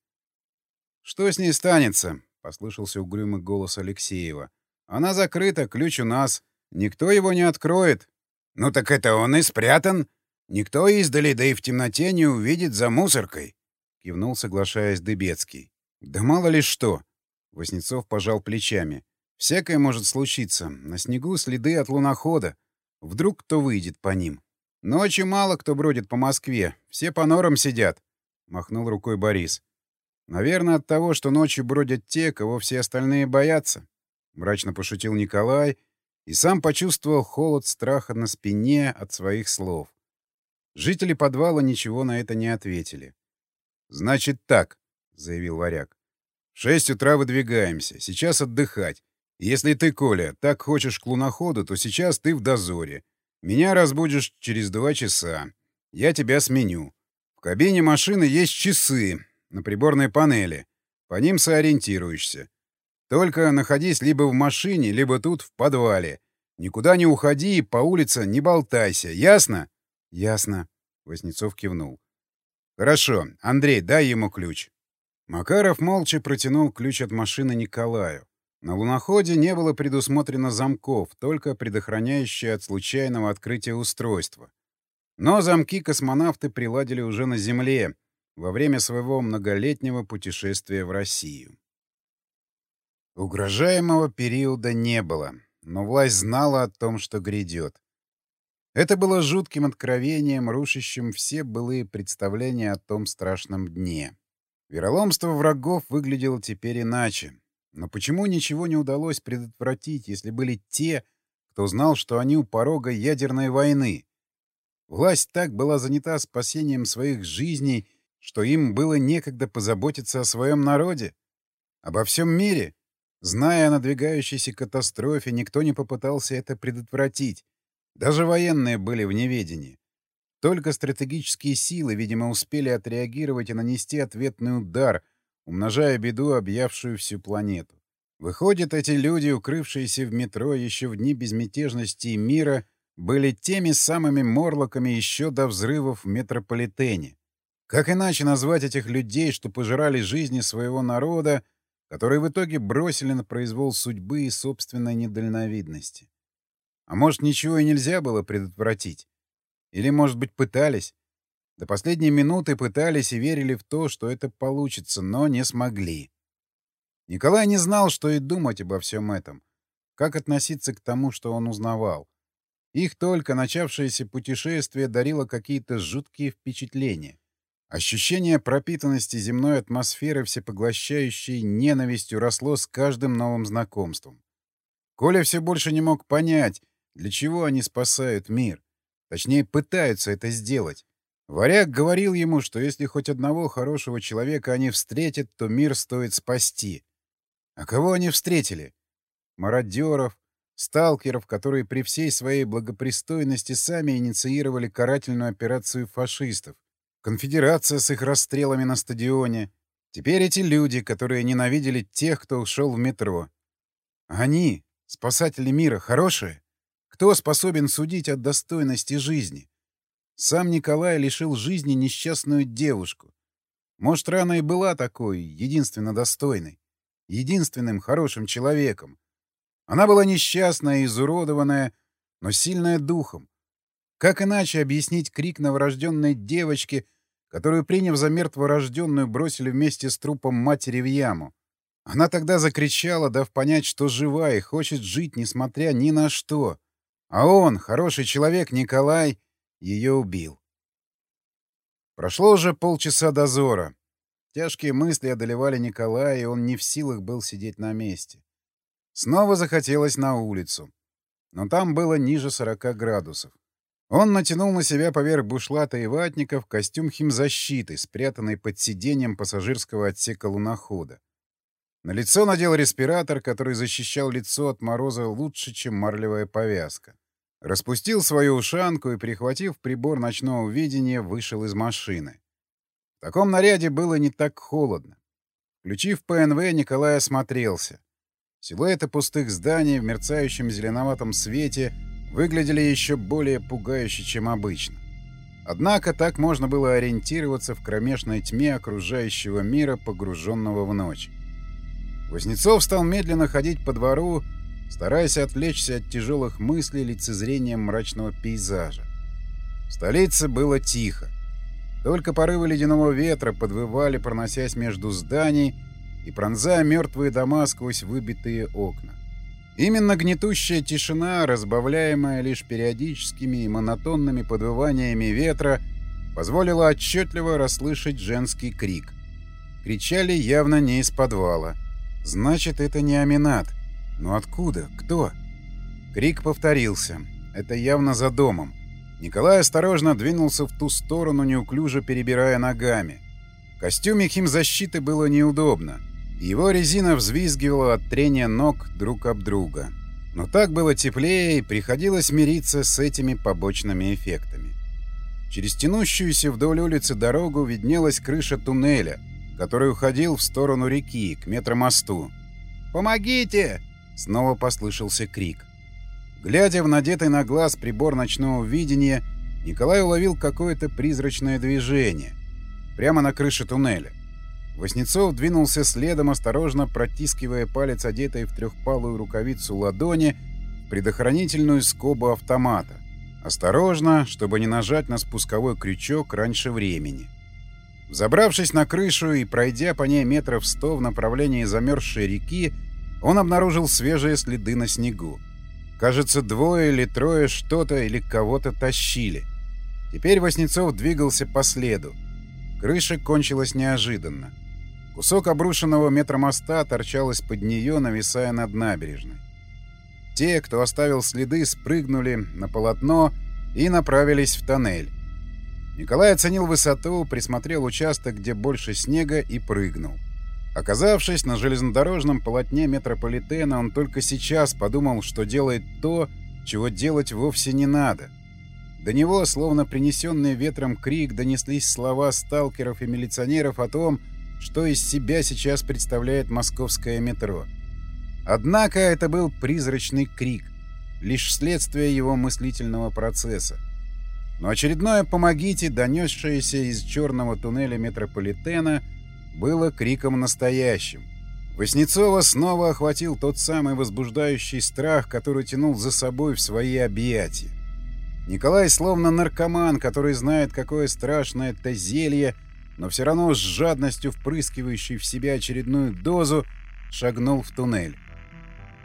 S1: «Что с ней станется?» — послышался угрюмый голос Алексеева. Она закрыта, ключ у нас. Никто его не откроет. Ну так это он и спрятан. Никто издали, да и в темноте не увидит за мусоркой. Кивнул, соглашаясь Дыбецкий. Да мало ли что. Воснецов пожал плечами. Всякое может случиться. На снегу следы от лунохода. Вдруг кто выйдет по ним. Ночью мало кто бродит по Москве. Все по норам сидят. Махнул рукой Борис. Наверное, от того, что ночью бродят те, кого все остальные боятся. — мрачно пошутил Николай и сам почувствовал холод страха на спине от своих слов. Жители подвала ничего на это не ответили. «Значит так», — заявил варяг. «В шесть утра выдвигаемся. Сейчас отдыхать. Если ты, Коля, так хочешь к луноходу, то сейчас ты в дозоре. Меня разбудишь через два часа. Я тебя сменю. В кабине машины есть часы на приборной панели. По ним сориентируешься. Только находись либо в машине, либо тут, в подвале. Никуда не уходи и по улице не болтайся, ясно? Ясно. Воснецов кивнул. Хорошо. Андрей, дай ему ключ. Макаров молча протянул ключ от машины Николаю. На луноходе не было предусмотрено замков, только предохраняющее от случайного открытия устройство. Но замки космонавты приладили уже на Земле во время своего многолетнего путешествия в Россию. Угрожаемого периода не было, но власть знала о том, что грядет. Это было жутким откровением, рушащим все былые представления о том страшном дне. Вероломство врагов выглядело теперь иначе. Но почему ничего не удалось предотвратить, если были те, кто знал, что они у порога ядерной войны? Власть так была занята спасением своих жизней, что им было некогда позаботиться о своем народе? Обо всем мире? Зная о надвигающейся катастрофе, никто не попытался это предотвратить. Даже военные были в неведении. Только стратегические силы, видимо, успели отреагировать и нанести ответный удар, умножая беду, объявшую всю планету. Выходит, эти люди, укрывшиеся в метро еще в дни безмятежности и мира, были теми самыми морлоками еще до взрывов в метрополитене. Как иначе назвать этих людей, что пожирали жизни своего народа, которые в итоге бросили на произвол судьбы и собственной недальновидности? А может, ничего и нельзя было предотвратить? Или, может быть, пытались? До последней минуты пытались и верили в то, что это получится, но не смогли. Николай не знал, что и думать обо всем этом. Как относиться к тому, что он узнавал. Их только начавшееся путешествие дарило какие-то жуткие впечатления. Ощущение пропитанности земной атмосферы всепоглощающей ненавистью росло с каждым новым знакомством. Коля все больше не мог понять, для чего они спасают мир. Точнее, пытаются это сделать. Варяг говорил ему, что если хоть одного хорошего человека они встретят, то мир стоит спасти. А кого они встретили? Мародеров, сталкеров, которые при всей своей благопристойности сами инициировали карательную операцию фашистов, Конфедерация с их расстрелами на стадионе. Теперь эти люди, которые ненавидели тех, кто ушел в метро. Они, спасатели мира, хорошие? Кто способен судить о достойности жизни? Сам Николай лишил жизни несчастную девушку. Может, рана и была такой, единственно достойной, единственным хорошим человеком. Она была несчастная и изуродованная, но сильная духом, как иначе объяснить крик новорожденной девочки, которую, приняв за мертворожденную, бросили вместе с трупом матери в яму? Она тогда закричала, дав понять, что жива и хочет жить, несмотря ни на что. А он, хороший человек Николай, ее убил. Прошло уже полчаса дозора. Тяжкие мысли одолевали Николая, и он не в силах был сидеть на месте. Снова захотелось на улицу. Но там было ниже 40 градусов. Он натянул на себя поверх бушлата и ватников костюм химзащиты, спрятанный под сиденьем пассажирского отсека лунохода. На лицо надел респиратор, который защищал лицо от мороза лучше, чем марлевая повязка. Распустил свою ушанку и, прихватив прибор ночного видения, вышел из машины. В таком наряде было не так холодно. Включив ПНВ, Николай осмотрелся. Силуэты пустых зданий в мерцающем зеленоватом свете — выглядели еще более пугающе, чем обычно. Однако так можно было ориентироваться в кромешной тьме окружающего мира, погруженного в ночь. Вознецов стал медленно ходить по двору, стараясь отвлечься от тяжелых мыслей лицезрением мрачного пейзажа. В столице было тихо. Только порывы ледяного ветра подвывали, проносясь между зданий и пронзая мертвые дома сквозь выбитые окна. Именно гнетущая тишина, разбавляемая лишь периодическими и монотонными подвываниями ветра, позволила отчетливо расслышать женский крик. Кричали явно не из подвала. Значит, это не Аминат. Но откуда? Кто? Крик повторился. Это явно за домом. Николай осторожно двинулся в ту сторону, неуклюже перебирая ногами. В костюме химзащиты было неудобно. Его резина взвизгивала от трения ног друг об друга. Но так было теплее, и приходилось мириться с этими побочными эффектами. Через тянущуюся вдоль улицы дорогу виднелась крыша туннеля, который уходил в сторону реки, к метромосту. «Помогите!» — снова послышался крик. Глядя в надетый на глаз прибор ночного видения, Николай уловил какое-то призрачное движение. Прямо на крыше туннеля. Воснецов двинулся следом, осторожно протискивая палец, одетой в трехпалую рукавицу ладони, предохранительную скобу автомата. Осторожно, чтобы не нажать на спусковой крючок раньше времени. Забравшись на крышу и пройдя по ней метров сто в направлении замерзшей реки, он обнаружил свежие следы на снегу. Кажется, двое или трое что-то или кого-то тащили. Теперь Васнецов двигался по следу. Крыша кончилась неожиданно. Кусок обрушенного метромоста торчал из-под нее, нависая над набережной. Те, кто оставил следы, спрыгнули на полотно и направились в тоннель. Николай оценил высоту, присмотрел участок, где больше снега, и прыгнул. Оказавшись на железнодорожном полотне метрополитена, он только сейчас подумал, что делает то, чего делать вовсе не надо. До него, словно принесенный ветром крик, донеслись слова сталкеров и милиционеров о том, что из себя сейчас представляет московское метро. Однако это был призрачный крик, лишь следствие его мыслительного процесса. Но очередное «помогите», донесшееся из черного туннеля метрополитена, было криком настоящим. Воснецова снова охватил тот самый возбуждающий страх, который тянул за собой в свои объятия. Николай словно наркоман, который знает, какое страшное это зелье, но все равно с жадностью впрыскивающий в себя очередную дозу, шагнул в туннель.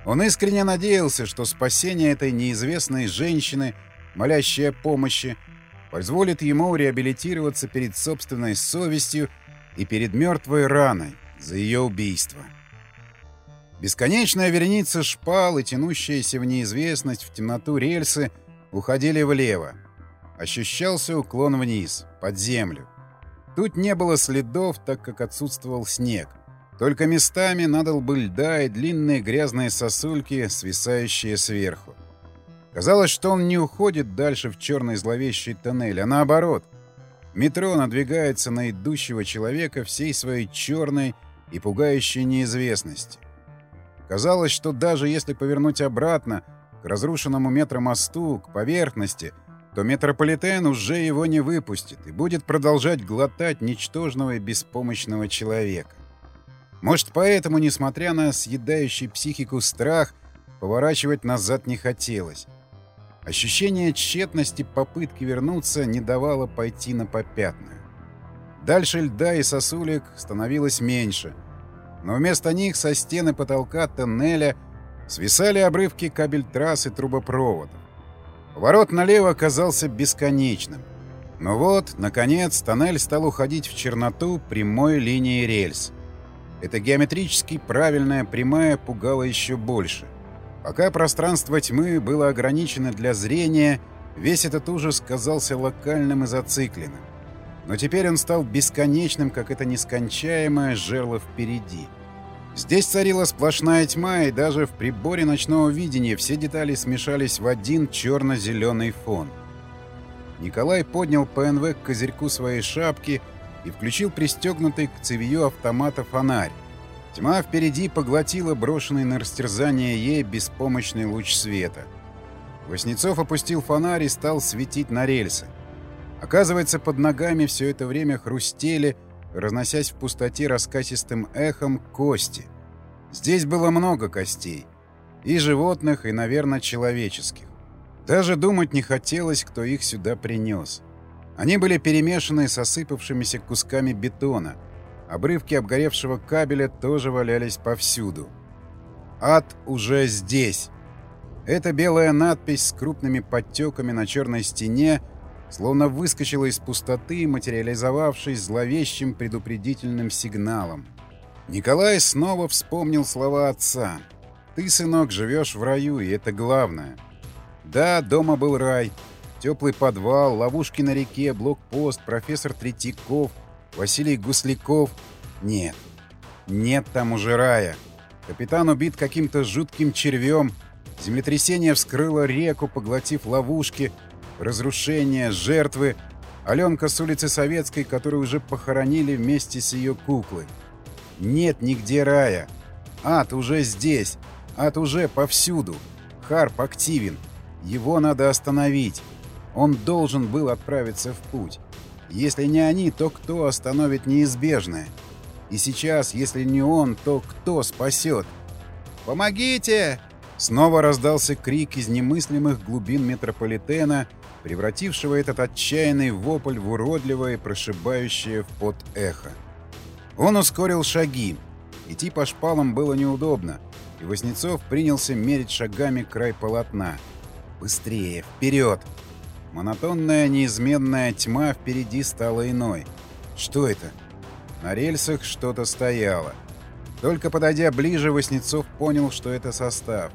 S1: Он искренне надеялся, что спасение этой неизвестной женщины, молящей о помощи, позволит ему реабилитироваться перед собственной совестью и перед мертвой раной за ее убийство. Бесконечная вереница шпал и тянущаяся в неизвестность в темноту рельсы уходили влево. Ощущался уклон вниз, под землю. Тут не было следов, так как отсутствовал снег. Только местами надал бы льда и длинные грязные сосульки, свисающие сверху. Казалось, что он не уходит дальше в черный зловещий тоннель, а наоборот. Метро надвигается на идущего человека всей своей черной и пугающей неизвестности. Казалось, что даже если повернуть обратно, к разрушенному метромосту, к поверхности, то метрополитен уже его не выпустит и будет продолжать глотать ничтожного и беспомощного человека. Может, поэтому, несмотря на съедающий психику страх, поворачивать назад не хотелось. Ощущение тщетности попытки вернуться не давало пойти на попятную. Дальше льда и сосулек становилось меньше, но вместо них со стены потолка тоннеля свисали обрывки кабель-трасс и трубопроводов. Поворот налево оказался бесконечным. Но вот, наконец, тоннель стал уходить в черноту прямой линии рельс. Эта геометрически правильная прямая пугала еще больше. Пока пространство тьмы было ограничено для зрения, весь этот ужас казался локальным и зацикленным. Но теперь он стал бесконечным, как это нескончаемое жерло впереди. Здесь царила сплошная тьма, и даже в приборе ночного видения все детали смешались в один черно-зеленый фон. Николай поднял ПНВ к козырьку своей шапки и включил пристегнутый к цевью автомата фонарь. Тьма впереди поглотила брошенный на растерзание ей беспомощный луч света. Воснецов опустил фонарь и стал светить на рельсы. Оказывается, под ногами все это время хрустели, разносясь в пустоте раскатистым эхом, кости. Здесь было много костей. И животных, и, наверное, человеческих. Даже думать не хотелось, кто их сюда принес. Они были перемешаны с осыпавшимися кусками бетона — Обрывки обгоревшего кабеля тоже валялись повсюду. «Ад уже здесь!» Эта белая надпись с крупными подтеками на черной стене словно выскочила из пустоты, материализовавшись зловещим предупредительным сигналом. Николай снова вспомнил слова отца. «Ты, сынок, живешь в раю, и это главное». Да, дома был рай. Теплый подвал, ловушки на реке, блокпост, профессор Третьяков — Василий Гусляков... Нет. Нет там уже рая. Капитан убит каким-то жутким червем. Землетрясение вскрыло реку, поглотив ловушки. Разрушения, жертвы. Аленка с улицы Советской, которую уже похоронили вместе с ее куклой. Нет нигде рая. Ад уже здесь. Ад уже повсюду. Харп активен. Его надо остановить. Он должен был отправиться в путь. Если не они, то кто остановит неизбежное? И сейчас, если не он, то кто спасет? «Помогите!» Снова раздался крик из немыслимых глубин метрополитена, превратившего этот отчаянный вопль в уродливое, прошибающее в пот эхо. Он ускорил шаги. Идти по шпалам было неудобно, и Васнецов принялся мерить шагами край полотна. «Быстрее! Вперед!» Монотонная, неизменная тьма впереди стала иной. Что это? На рельсах что-то стояло. Только подойдя ближе, Васнецов понял, что это состав.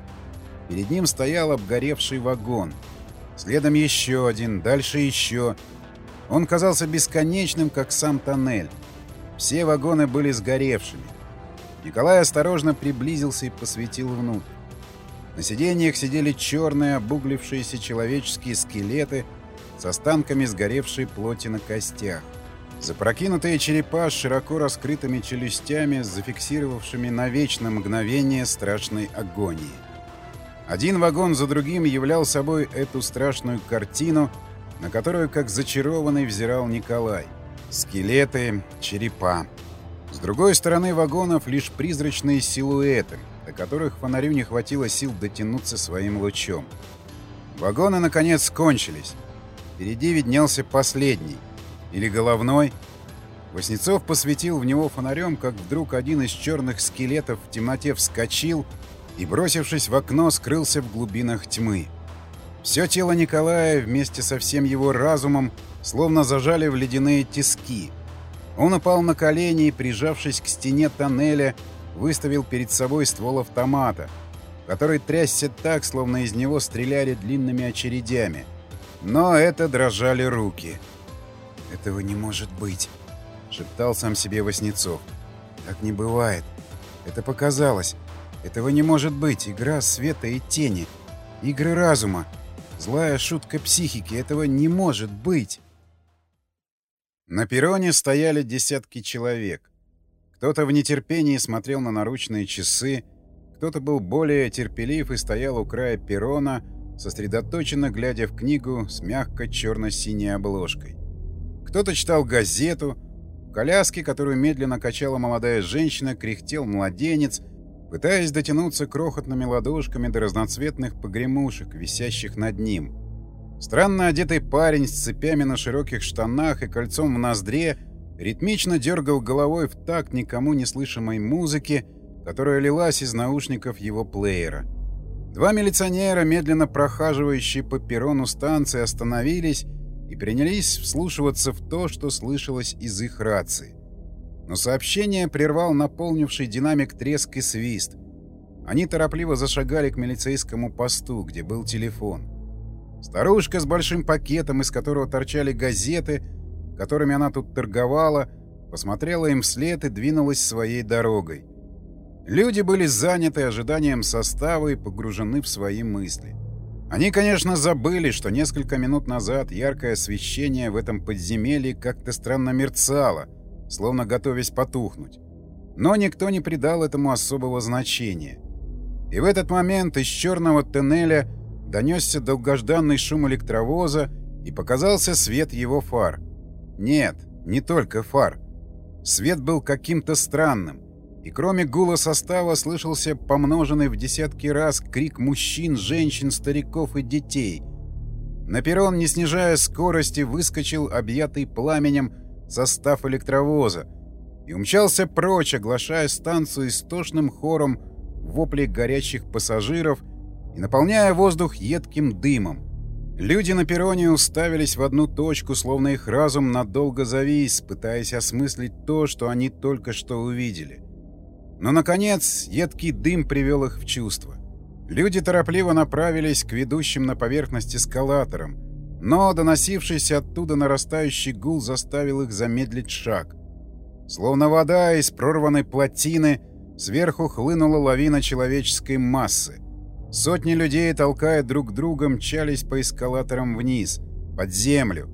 S1: Перед ним стоял обгоревший вагон. Следом еще один, дальше еще. Он казался бесконечным, как сам тоннель. Все вагоны были сгоревшими. Николай осторожно приблизился и посветил внутрь. На сиденьях сидели черные обуглившиеся человеческие скелеты с останками сгоревшей плоти на костях. Запрокинутые черепа с широко раскрытыми челюстями, зафиксировавшими на вечное мгновение страшной агонии. Один вагон за другим являл собой эту страшную картину, на которую, как зачарованный, взирал Николай. Скелеты, черепа. С другой стороны вагонов лишь призрачные силуэты, до которых фонарю не хватило сил дотянуться своим лучом. Вагоны, наконец, кончились. Впереди виднелся последний. Или головной. Воснецов посветил в него фонарем, как вдруг один из черных скелетов в темноте вскочил — и, бросившись в окно, скрылся в глубинах тьмы. Все тело Николая вместе со всем его разумом словно зажали в ледяные тиски. Он упал на колени и, прижавшись к стене тоннеля, выставил перед собой ствол автомата, который трясся так, словно из него стреляли длинными очередями. Но это дрожали руки. «Этого не может быть», — шептал сам себе Васнецов. «Так не бывает. Это показалось. Этого не может быть. Игра света и тени. Игры разума. Злая шутка психики. Этого не может быть. На перроне стояли десятки человек. Кто-то в нетерпении смотрел на наручные часы, кто-то был более терпелив и стоял у края перрона, сосредоточенно глядя в книгу с мягкой черно-синей обложкой. Кто-то читал газету. В коляске, которую медленно качала молодая женщина, кряхтел младенец — пытаясь дотянуться крохотными ладошками до разноцветных погремушек, висящих над ним. Странно одетый парень с цепями на широких штанах и кольцом в ноздре ритмично дергал головой в такт никому не слышимой музыки, которая лилась из наушников его плеера. Два милиционера, медленно прохаживающие по перрону станции, остановились и принялись вслушиваться в то, что слышалось из их рации но сообщение прервал наполнивший динамик треск и свист. Они торопливо зашагали к милицейскому посту, где был телефон. Старушка с большим пакетом, из которого торчали газеты, которыми она тут торговала, посмотрела им вслед и двинулась своей дорогой. Люди были заняты ожиданием состава и погружены в свои мысли. Они, конечно, забыли, что несколько минут назад яркое освещение в этом подземелье как-то странно мерцало — словно готовясь потухнуть. Но никто не придал этому особого значения. И в этот момент из черного тоннеля донесся долгожданный шум электровоза и показался свет его фар. Нет, не только фар. Свет был каким-то странным, и кроме гула состава слышался помноженный в десятки раз крик мужчин, женщин, стариков и детей. На перрон, не снижая скорости, выскочил объятый пламенем состав электровоза и умчался прочь, оглашая станцию истошным хором воплей горячих пассажиров и наполняя воздух едким дымом. Люди на перроне уставились в одну точку, словно их разум надолго завис, пытаясь осмыслить то, что они только что увидели. Но, наконец, едкий дым привел их в чувство. Люди торопливо направились к ведущим на поверхность эскалаторам — но доносившийся оттуда нарастающий гул заставил их замедлить шаг. Словно вода из прорванной плотины, сверху хлынула лавина человеческой массы. Сотни людей, толкая друг друга, мчались по эскалаторам вниз, под землю.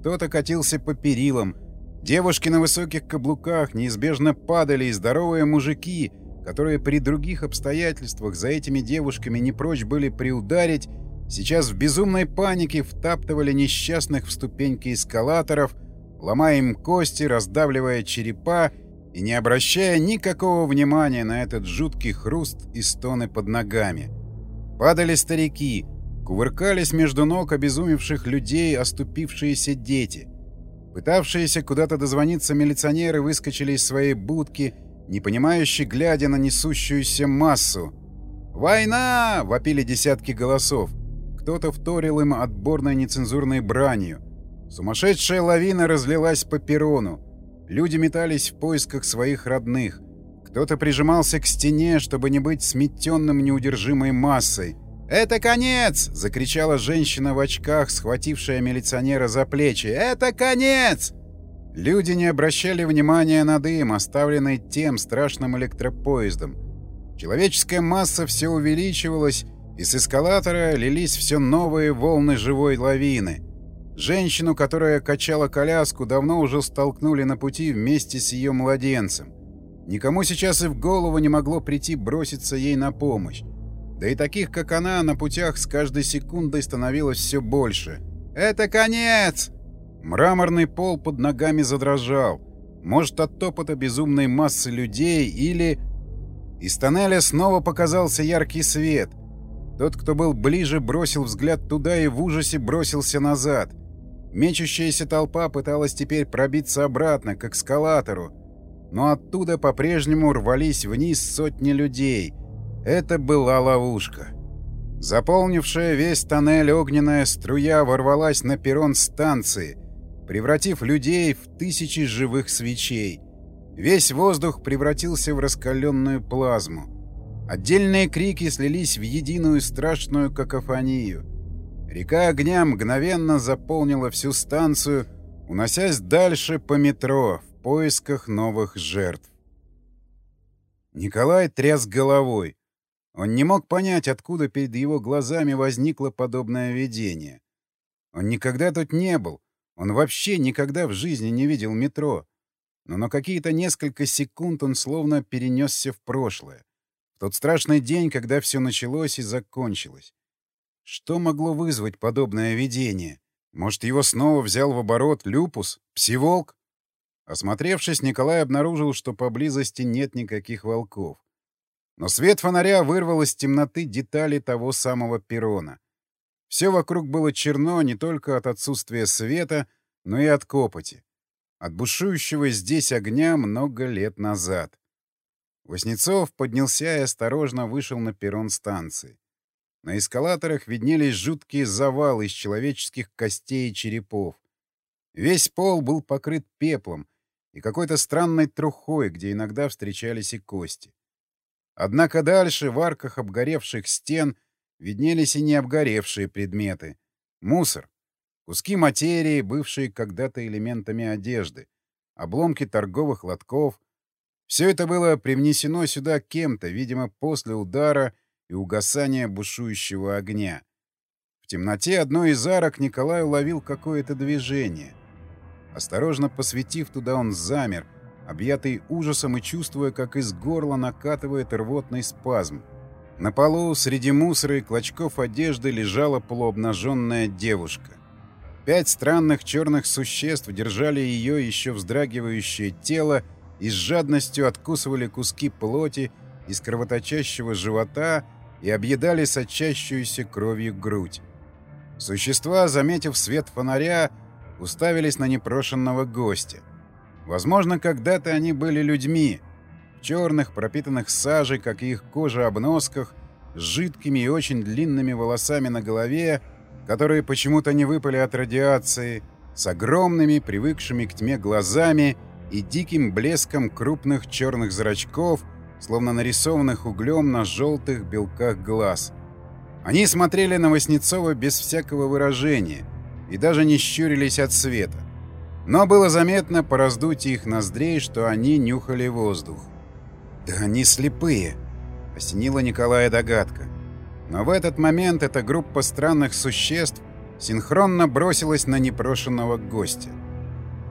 S1: Кто-то катился по перилам. Девушки на высоких каблуках неизбежно падали, и здоровые мужики, которые при других обстоятельствах за этими девушками не прочь были приударить, сейчас в безумной панике втаптывали несчастных в ступеньки эскалаторов, ломая им кости, раздавливая черепа и не обращая никакого внимания на этот жуткий хруст и стоны под ногами. Падали старики, кувыркались между ног обезумевших людей оступившиеся дети. Пытавшиеся куда-то дозвониться милиционеры выскочили из своей будки, не понимающие, глядя на несущуюся массу. «Война!» — вопили десятки голосов. Кто-то вторил им отборной нецензурной бранью. Сумасшедшая лавина разлилась по перрону. Люди метались в поисках своих родных. Кто-то прижимался к стене, чтобы не быть сметенным неудержимой массой. «Это конец!» — закричала женщина в очках, схватившая милиционера за плечи. «Это конец!» Люди не обращали внимания на дым, оставленный тем страшным электропоездом. Человеческая масса все увеличивалась, и с эскалатора лились все новые волны живой лавины. Женщину, которая качала коляску, давно уже столкнули на пути вместе с ее младенцем. Никому сейчас и в голову не могло прийти броситься ей на помощь. Да и таких, как она, на путях с каждой секундой становилось все больше. «Это конец!» Мраморный пол под ногами задрожал. Может, от топота безумной массы людей или... Из тоннеля снова показался яркий свет. Тот, кто был ближе, бросил взгляд туда и в ужасе бросился назад. Мечущаяся толпа пыталась теперь пробиться обратно, к эскалатору. Но оттуда по-прежнему рвались вниз сотни людей — это была ловушка. Заполнившая весь тоннель огненная струя ворвалась на перрон станции, превратив людей в тысячи живых свечей. Весь воздух превратился в раскаленную плазму. Отдельные крики слились в единую страшную какофонию. Река огня мгновенно заполнила всю станцию, уносясь дальше по метро в поисках новых жертв. Николай тряс головой. Он не мог понять, откуда перед его глазами возникло подобное видение. Он никогда тут не был, он вообще никогда в жизни не видел метро. Но на какие-то несколько секунд он словно перенесся в прошлое. В тот страшный день, когда все началось и закончилось. Что могло вызвать подобное видение? Может, его снова взял в оборот люпус, псиволк? Осмотревшись, Николай обнаружил, что поблизости нет никаких волков. Но свет фонаря вырвал из темноты детали того самого перрона. Все вокруг было черно не только от отсутствия света, но и от копоти. От бушующего здесь огня много лет назад. Воснецов поднялся и осторожно вышел на перрон станции. На эскалаторах виднелись жуткие завалы из человеческих костей и черепов. Весь пол был покрыт пеплом и какой-то странной трухой, где иногда встречались и кости. Однако дальше, в арках обгоревших стен, виднелись и не обгоревшие предметы. Мусор. Куски материи, бывшие когда-то элементами одежды. Обломки торговых лотков. Все это было привнесено сюда кем-то, видимо, после удара и угасания бушующего огня. В темноте одной из арок Николай уловил какое-то движение. Осторожно посветив туда, он замер, объятый ужасом и чувствуя, как из горла накатывает рвотный спазм. На полу среди мусора и клочков одежды лежала полуобнаженная девушка. Пять странных черных существ держали ее еще вздрагивающее тело и с жадностью откусывали куски плоти из кровоточащего живота и объедали сочащуюся кровью грудь. Существа, заметив свет фонаря, уставились на непрошенного гостя — Возможно, когда-то они были людьми, в черных, пропитанных сажей, как и их кожа, обносках, с жидкими и очень длинными волосами на голове, которые почему-то не выпали от радиации, с огромными, привыкшими к тьме глазами и диким блеском крупных черных зрачков, словно нарисованных углем на желтых белках глаз. Они смотрели на Васнецова без всякого выражения и даже не щурились от света. Но было заметно по раздутию их ноздрей, что они нюхали воздух. «Да они слепые!» — осенила Николая догадка. Но в этот момент эта группа странных существ синхронно бросилась на непрошенного гостя.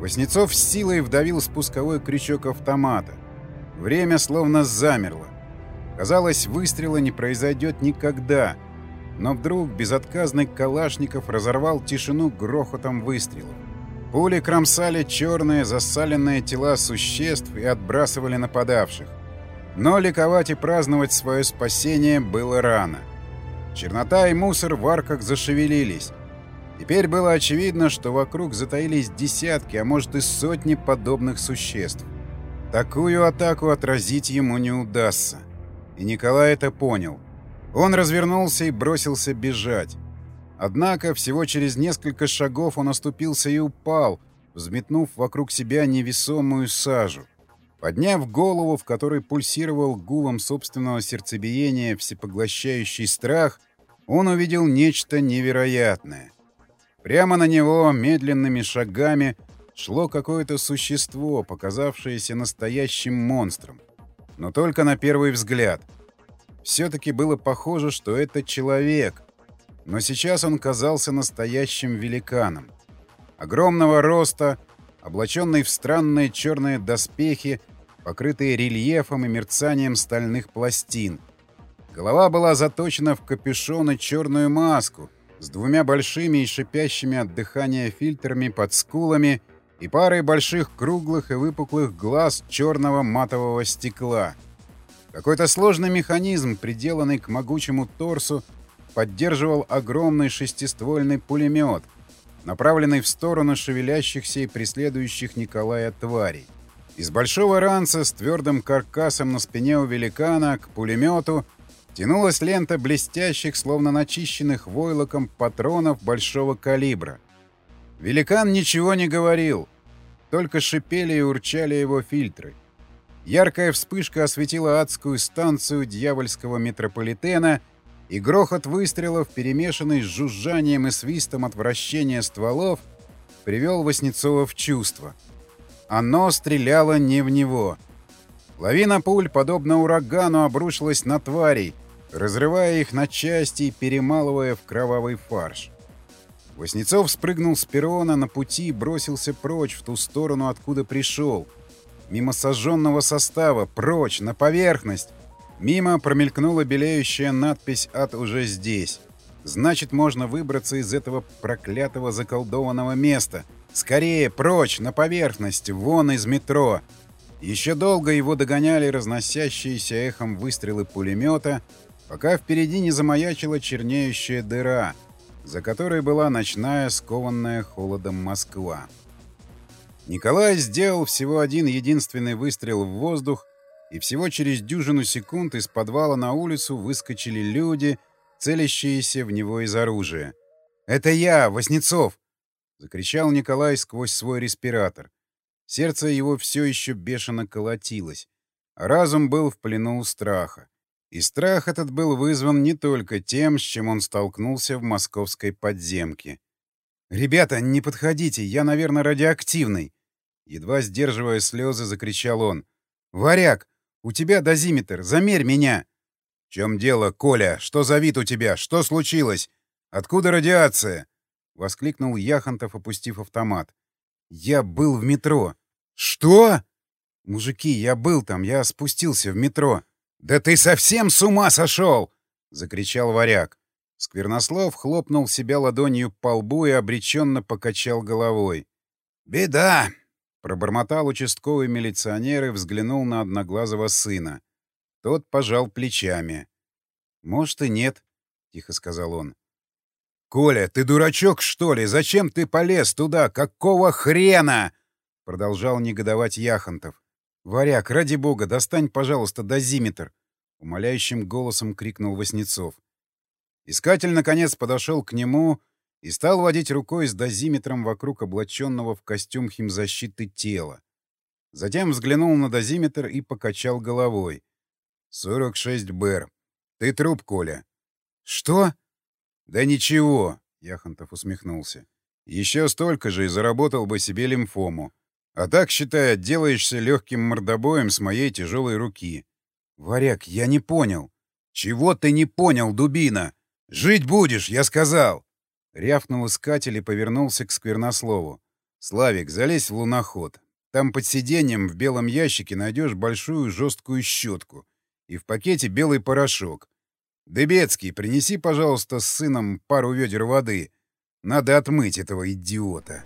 S1: Воснецов с силой вдавил спусковой крючок автомата. Время словно замерло. Казалось, выстрела не произойдет никогда. Но вдруг безотказный Калашников разорвал тишину грохотом выстрелов. Пули кромсали черные засаленные тела существ и отбрасывали нападавших. Но ликовать и праздновать свое спасение было рано. Чернота и мусор в арках зашевелились. Теперь было очевидно, что вокруг затаились десятки, а может и сотни подобных существ. Такую атаку отразить ему не удастся. И Николай это понял. Он развернулся и бросился бежать. Однако всего через несколько шагов он оступился и упал, взметнув вокруг себя невесомую сажу. Подняв голову, в которой пульсировал гулом собственного сердцебиения всепоглощающий страх, он увидел нечто невероятное. Прямо на него медленными шагами шло какое-то существо, показавшееся настоящим монстром. Но только на первый взгляд. Все-таки было похоже, что это человек. Но сейчас он казался настоящим великаном. Огромного роста, облаченный в странные черные доспехи, покрытые рельефом и мерцанием стальных пластин. Голова была заточена в капюшон и черную маску с двумя большими и шипящими от дыхания фильтрами под скулами — и парой больших круглых и выпуклых глаз черного матового стекла. Какой-то сложный механизм, приделанный к могучему торсу, поддерживал огромный шестиствольный пулемет, направленный в сторону шевелящихся и преследующих Николая тварей. Из большого ранца с твердым каркасом на спине у великана к пулемету тянулась лента блестящих, словно начищенных войлоком патронов большого калибра. Великан ничего не говорил, только шипели и урчали его фильтры. Яркая вспышка осветила адскую станцию дьявольского метрополитена, и грохот выстрелов, перемешанный с жужжанием и свистом отвращения стволов, привел Васнецова в чувство. Оно стреляло не в него. Лавина пуль, подобно урагану, обрушилась на тварей, разрывая их на части и перемалывая в кровавый фарш. Воснецов спрыгнул с перрона на пути и бросился прочь в ту сторону, откуда пришел. Мимо сожженного состава, прочь, на поверхность. Мимо промелькнула белеющая надпись «Ад уже здесь». Значит, можно выбраться из этого проклятого заколдованного места. Скорее, прочь, на поверхность, вон из метро. Еще долго его догоняли разносящиеся эхом выстрелы пулемета, пока впереди не замаячила чернеющая дыра — за которой была ночная, скованная холодом Москва. Николай сделал всего один единственный выстрел в воздух, и всего через дюжину секунд из подвала на улицу выскочили люди, целящиеся в него из оружия. «Это я, Воснецов!» — закричал Николай сквозь свой респиратор. Сердце его все еще бешено колотилось, а разум был в плену у страха. И страх этот был вызван не только тем, с чем он столкнулся в московской подземке. «Ребята, не подходите, я, наверное, радиоактивный!» Едва сдерживая слезы, закричал он. «Варяг, у тебя дозиметр, замерь меня!» «В чем дело, Коля? Что за вид у тебя? Что случилось? Откуда радиация?» — воскликнул Яхонтов, опустив автомат. «Я был в метро». «Что?» «Мужики, я был там, я спустился в метро». «Да ты совсем с ума сошел!» — закричал варяг. Сквернослов хлопнул себя ладонью по лбу и обреченно покачал головой. «Беда!» — пробормотал участковый милиционер и взглянул на одноглазого сына. Тот пожал плечами. «Может, и нет», — тихо сказал он. «Коля, ты дурачок, что ли? Зачем ты полез туда? Какого хрена?» — продолжал негодовать Яхонтов. «Варяг, ради бога, достань, пожалуйста, дозиметр!» — умоляющим голосом крикнул Васнецов. Искатель, наконец, подошел к нему и стал водить рукой с дозиметром вокруг облаченного в костюм химзащиты тела. Затем взглянул на дозиметр и покачал головой. «Сорок шесть БР. Ты труп, Коля». «Что?» «Да ничего», — Яхонтов усмехнулся. «Еще столько же и заработал бы себе лимфому. А так, считай, отделаешься легким мордобоем с моей тяжелой руки. Варяг, я не понял. Чего ты не понял, дубина? Жить будешь, я сказал. Рявкнул искатель и повернулся к сквернослову. Славик, залезь в луноход. Там под сиденьем в белом ящике найдешь большую жесткую щетку. и в пакете белый порошок. Дебецкий, принеси, пожалуйста, с сыном пару ведер воды. Надо отмыть этого идиота.